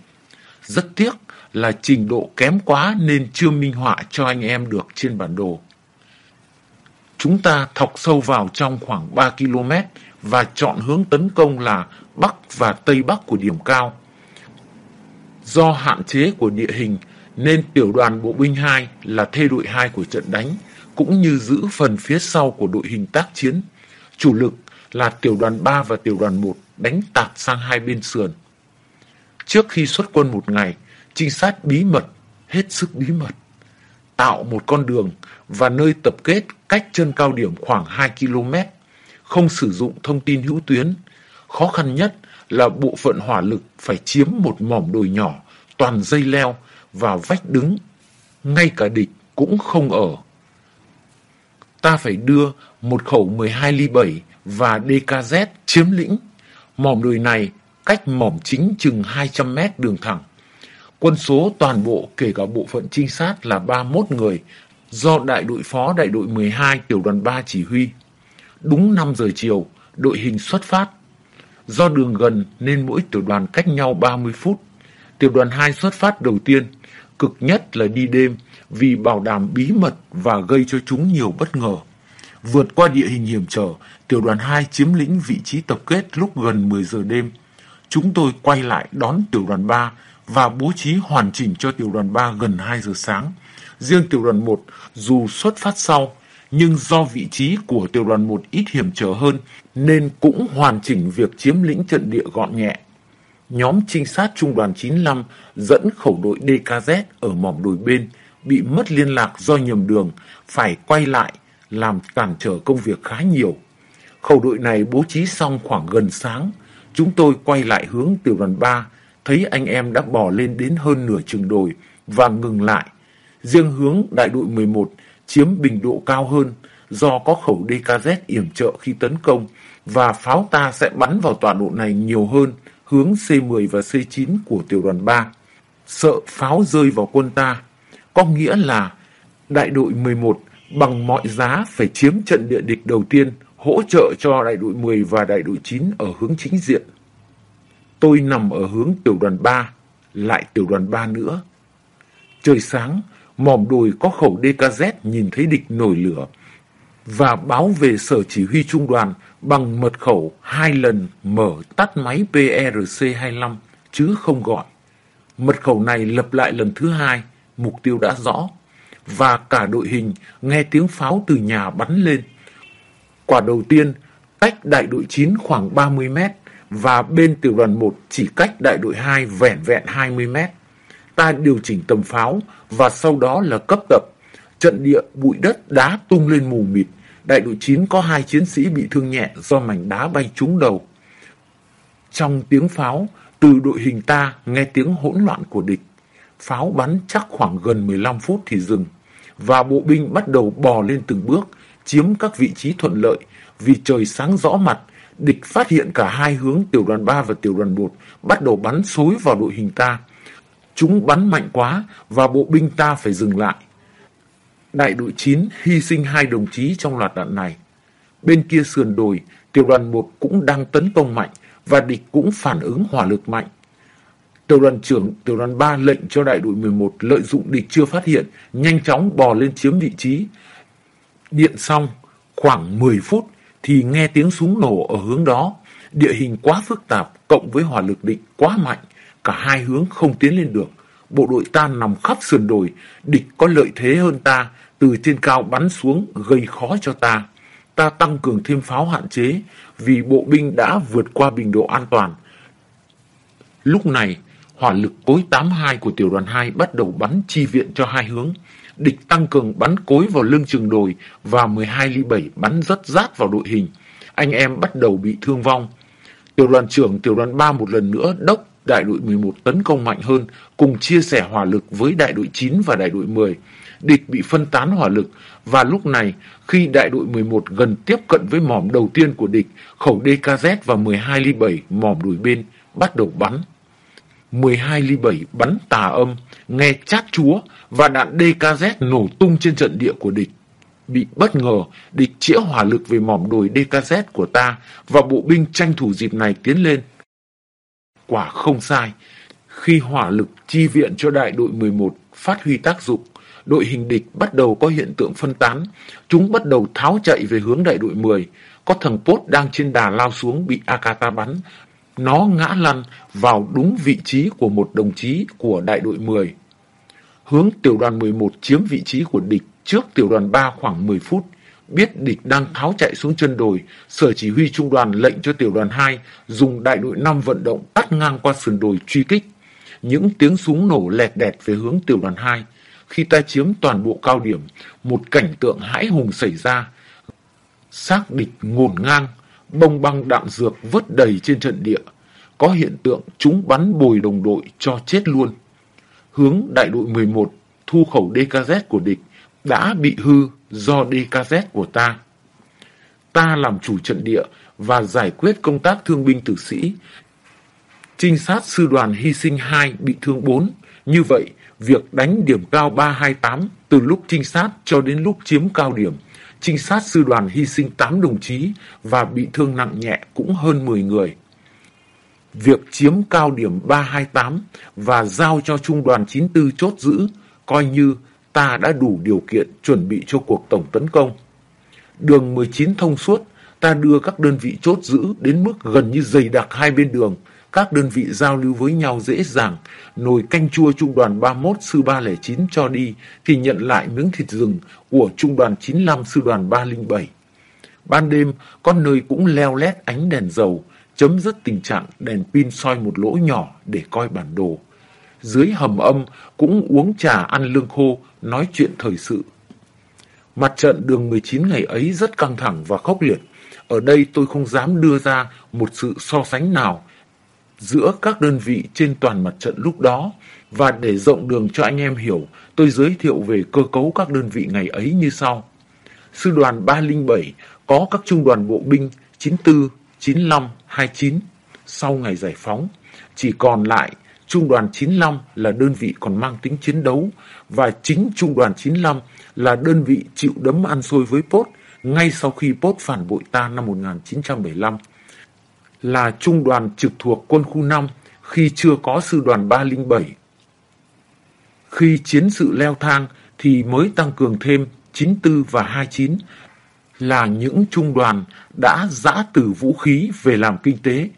Rất tiếc là trình độ kém quá nên chưa minh họa cho anh em được trên bản đồ. Chúng ta thọc sâu vào trong khoảng 3 km và chọn hướng tấn công là Bắc và Tây Bắc của điểm cao. Do hạn chế của địa hình nên tiểu đoàn bộ binh 2 là thê đội 2 của trận đánh, cũng như giữ phần phía sau của đội hình tác chiến. Chủ lực là tiểu đoàn 3 và tiểu đoàn 1 đánh tạt sang hai bên sườn. Trước khi xuất quân một ngày, trinh sát bí mật, hết sức bí mật, tạo một con đường và nơi tập kết cách chân cao điểm khoảng 2 km, không sử dụng thông tin hữu tuyến. Khó khăn nhất là bộ phận hỏa lực phải chiếm một mỏm đồi nhỏ, toàn dây leo và vách đứng. Ngay cả địch cũng không ở. Ta phải đưa một khẩu 12 ly 7 và DKZ chiếm lĩnh. Mỏm đồi này cách mỏm chính chừng 200 mét đường thẳng. Quân số toàn bộ kể cả bộ phận trinh sát là 31 người do đại đội phó đại đội 12 tiểu đoàn 3 chỉ huy. Đúng 5 giờ chiều, đội hình xuất phát. Do đường gần nên mỗi tiểu đoàn cách nhau 30 phút. Tiểu đoàn 2 xuất phát đầu tiên, cực nhất là đi đêm vì bảo đảm bí mật và gây cho chúng nhiều bất ngờ. Vượt qua địa hình hiểm trở, tiểu đoàn 2 chiếm lĩnh vị trí tập kết lúc gần 10 giờ đêm. Chúng tôi quay lại đón tiểu đoàn 3 và bố trí hoàn chỉnh cho tiểu đoàn 3 gần 2 giờ sáng. Riêng tiểu đoàn 1 dù xuất phát sau nhưng do vị trí của tiểu đoàn 1 ít hiểm trở hơn nên cũng hoàn chỉnh việc chiếm lĩnh trận địa gọn nhẹ. Nhóm trinh sát trung đoàn 95 dẫn khẩu đội DKZ ở mỏm đồi bên bị mất liên lạc do nhầm đường, phải quay lại làm cản trở công việc khá nhiều. Khẩu đội này bố trí xong khoảng gần sáng, chúng tôi quay lại hướng tiểu đoàn 3 thấy anh em đã bò lên đến hơn nửa chừng đồi và ngừng lại. Riêng hướng đại đội 11 chiếm bình độ cao hơn do có khẩu DKZ yểm trợ khi tấn công và pháo ta sẽ bắn vào tọa độ này nhiều hơn hướng C10 và C9 của tiểu đoàn 3. Sợ pháo rơi vào quân ta, có nghĩa là đại đội 11 bằng mọi giá phải chiếm trận địa địch đầu tiên hỗ trợ cho đại đội 10 và đại đội 9 ở hướng chính diện. Tôi nằm ở hướng tiểu đoàn 3, lại tiểu đoàn 3 nữa. Trời sáng, mỏm đồi có khẩu DKZ nhìn thấy địch nổi lửa và báo về sở chỉ huy trung đoàn bằng mật khẩu hai lần mở tắt máy PRC-25 chứ không gọi. Mật khẩu này lập lại lần thứ hai, mục tiêu đã rõ. Và cả đội hình nghe tiếng pháo từ nhà bắn lên. Quả đầu tiên cách đại đội 9 khoảng 30 mét và bên tiểu đoàn 1 chỉ cách đại đội 2 vẹn vẹn 20 mét. Ta điều chỉnh tầm pháo và sau đó là cấp tập. Trận địa bụi đất đá tung lên mù mịt. Đại đội 9 có hai chiến sĩ bị thương nhẹ do mảnh đá bay trúng đầu. Trong tiếng pháo, từ đội hình ta nghe tiếng hỗn loạn của địch. Pháo bắn chắc khoảng gần 15 phút thì dừng. Và bộ binh bắt đầu bò lên từng bước, chiếm các vị trí thuận lợi vì trời sáng rõ mặt địch phát hiện cả hai hướng tiểu đoàn 3 và tiểu đoàn 1 bắt đầu bắn xối vào đội hình ta. Chúng bắn mạnh quá và bộ binh ta phải dừng lại. Đại đội 9 hy sinh hai đồng chí trong loạt đạn này. Bên kia sườn đồi, tiểu đoàn 1 cũng đang tấn công mạnh và địch cũng phản ứng hỏa lực mạnh. Tiểu đoàn trưởng tiểu đoàn 3 lệnh cho đại đội 11 lợi dụng địch chưa phát hiện, nhanh chóng bò lên chiếm vị trí. Điện xong, khoảng 10 phút, thì nghe tiếng súng nổ ở hướng đó. Địa hình quá phức tạp, cộng với hỏa lực địch quá mạnh, cả hai hướng không tiến lên được. Bộ đội ta nằm khắp sườn đồi, địch có lợi thế hơn ta, từ trên cao bắn xuống gây khó cho ta. Ta tăng cường thêm pháo hạn chế, vì bộ binh đã vượt qua bình độ an toàn. Lúc này, hỏa lực cối 82 của tiểu đoàn 2 bắt đầu bắn chi viện cho hai hướng địch tăng cường bắn cối vào lưng trường đồi và 12 ly 7 bắn rất rát vào đội hình. Anh em bắt đầu bị thương vong. Tiểu đoàn trưởng tiểu đoàn 3 một lần nữa đốc đại đội 11 tấn công mạnh hơn, cùng chia sẻ hỏa lực với đại đội 9 và đại đội 10. Địch bị phân tán hỏa lực và lúc này khi đại đội 11 gần tiếp cận với mỏm đầu tiên của địch, khẩu DKZ và 12 ly 7 mỏm đuổi bên bắt đầu bắn. 12 ly 7 bắn tà âm, nghe chát chúa và đạn DKZ nổ tung trên trận địa của địch. Bị bất ngờ, địch chĩa hỏa lực về mỏm đồi DKZ của ta và bộ binh tranh thủ dịp này tiến lên. Quả không sai, khi hỏa lực chi viện cho đại đội 11 phát huy tác dụng, đội hình địch bắt đầu có hiện tượng phân tán. Chúng bắt đầu tháo chạy về hướng đại đội 10. Có thằng Pốt đang trên đà lao xuống bị Akata bắn. Nó ngã lăn vào đúng vị trí của một đồng chí của đại đội 10 hướng tiểu đoàn 11 chiếm vị trí của địch trước tiểu đoàn 3 khoảng 10 phút. Biết địch đang tháo chạy xuống chân đồi, sở chỉ huy trung đoàn lệnh cho tiểu đoàn 2 dùng đại đội 5 vận động cắt ngang qua sườn đồi truy kích. Những tiếng súng nổ lẹt đẹt về hướng tiểu đoàn 2. Khi ta chiếm toàn bộ cao điểm, một cảnh tượng hãi hùng xảy ra. Xác địch ngổn ngang, bông băng đạn dược vứt đầy trên trận địa. Có hiện tượng chúng bắn bồi đồng đội cho chết luôn hướng đại đội 11 thu khẩu DKZ của địch đã bị hư do DKZ của ta. Ta làm chủ trận địa và giải quyết công tác thương binh tử sĩ. Trinh sát sư đoàn hy sinh 2 bị thương 4. Như vậy, việc đánh điểm cao 328 từ lúc trinh sát cho đến lúc chiếm cao điểm, trinh sát sư đoàn hy sinh 8 đồng chí và bị thương nặng nhẹ cũng hơn 10 người việc chiếm cao điểm 328 và giao cho Trung đoàn 94 chốt giữ, coi như ta đã đủ điều kiện chuẩn bị cho cuộc tổng tấn công. Đường 19 thông suốt, ta đưa các đơn vị chốt giữ đến mức gần như dày đặc hai bên đường. Các đơn vị giao lưu với nhau dễ dàng. Nồi canh chua trung đoàn 31 sư 309 cho đi thì nhận lại miếng thịt rừng của trung đoàn 95 sư đoàn 307. Ban đêm, con nơi cũng leo lét ánh đèn dầu, chấm dứt tình trạng đèn pin soi một lỗ nhỏ để coi bản đồ. Dưới hầm âm cũng uống trà ăn lương khô, nói chuyện thời sự. Mặt trận đường 19 ngày ấy rất căng thẳng và khốc liệt. Ở đây tôi không dám đưa ra một sự so sánh nào giữa các đơn vị trên toàn mặt trận lúc đó và để rộng đường cho anh em hiểu, tôi giới thiệu về cơ cấu các đơn vị ngày ấy như sau. Sư đoàn 307 có các trung đoàn bộ binh 94, 95, 29 sau ngày giải phóng. Chỉ còn lại trung đoàn 95 là đơn vị còn mang tính chiến đấu và chính trung đoàn 95 là đơn vị chịu đấm ăn xôi với Pốt ngay sau khi Pốt phản bội ta năm 1975. Là trung đoàn trực thuộc quân khu 5 khi chưa có sư đoàn 307. Khi chiến sự leo thang thì mới tăng cường thêm 94 và 29 là những trung đoàn đã giã từ vũ khí về làm kinh tế,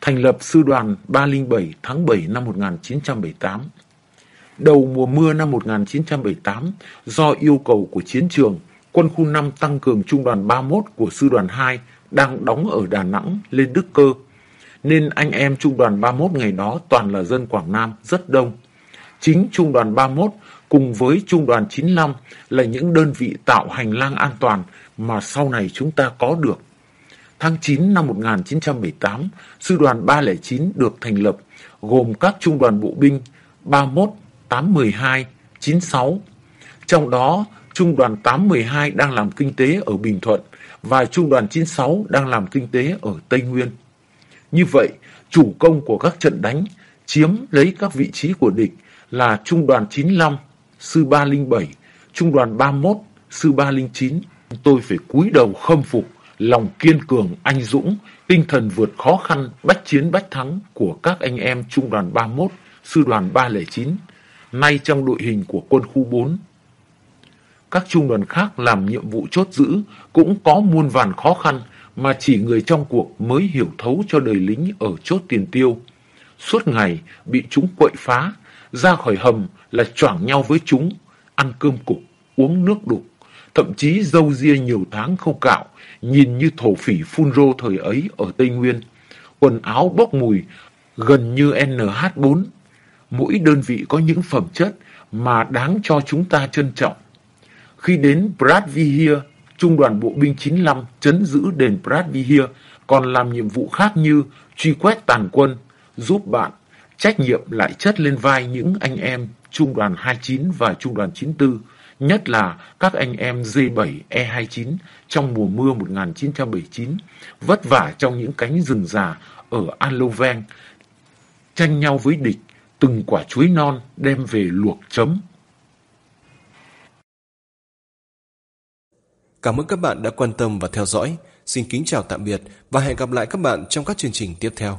thành lập sư đoàn 307 tháng 7 năm 1978. Đầu mùa mưa năm 1978, do yêu cầu của chiến trường, quân khu 5 tăng cường trung đoàn 31 của sư đoàn 2 đang đóng ở Đà Nẵng lên Đức Cơ. Nên anh em trung đoàn 31 ngày đó toàn là dân Quảng Nam rất đông. Chính trung đoàn 31 cùng với trung đoàn 95 là những đơn vị tạo hành lang an toàn mà sau này chúng ta có được. Tháng 9 năm 1978, sư đoàn 309 được thành lập gồm các trung đoàn bộ binh 31, 812, 96. Trong đó, trung đoàn 812 đang làm kinh tế ở Bình Thuận và trung đoàn 96 đang làm kinh tế ở Tây Nguyên. Như vậy, chủ công của các trận đánh chiếm lấy các vị trí của địch là trung đoàn 95, sư 307, trung đoàn 31, sư 309. Tôi phải cúi đầu khâm phục lòng kiên cường, anh dũng, tinh thần vượt khó khăn, bách chiến bách thắng của các anh em trung đoàn 31, sư đoàn 309, nay trong đội hình của quân khu 4. Các trung đoàn khác làm nhiệm vụ chốt giữ cũng có muôn vàn khó khăn mà chỉ người trong cuộc mới hiểu thấu cho đời lính ở chốt tiền tiêu. Suốt ngày bị chúng quậy phá, ra khỏi hầm là choảng nhau với chúng, ăn cơm cục, uống nước đục, thậm chí dâu ria nhiều tháng không cạo, nhìn như thổ phỉ phun rô thời ấy ở Tây Nguyên. Quần áo bốc mùi, gần như NH4. Mỗi đơn vị có những phẩm chất mà đáng cho chúng ta trân trọng. Khi đến Bradvihir, Trung đoàn Bộ binh 95 chấn giữ đền Bradvihir còn làm nhiệm vụ khác như truy quét tàn quân, giúp bạn, trách nhiệm lại chất lên vai những anh em Trung đoàn 29 và Trung đoàn 94 nhất là các anh em D7 E29 trong mùa mưa 1979, vất vả trong những cánh rừng già ở An tranh nhau với địch, từng quả chuối non đem về luộc chấm. Cảm ơn các bạn đã quan tâm và theo dõi. Xin kính chào tạm biệt và hẹn gặp lại các bạn trong các chương trình tiếp theo.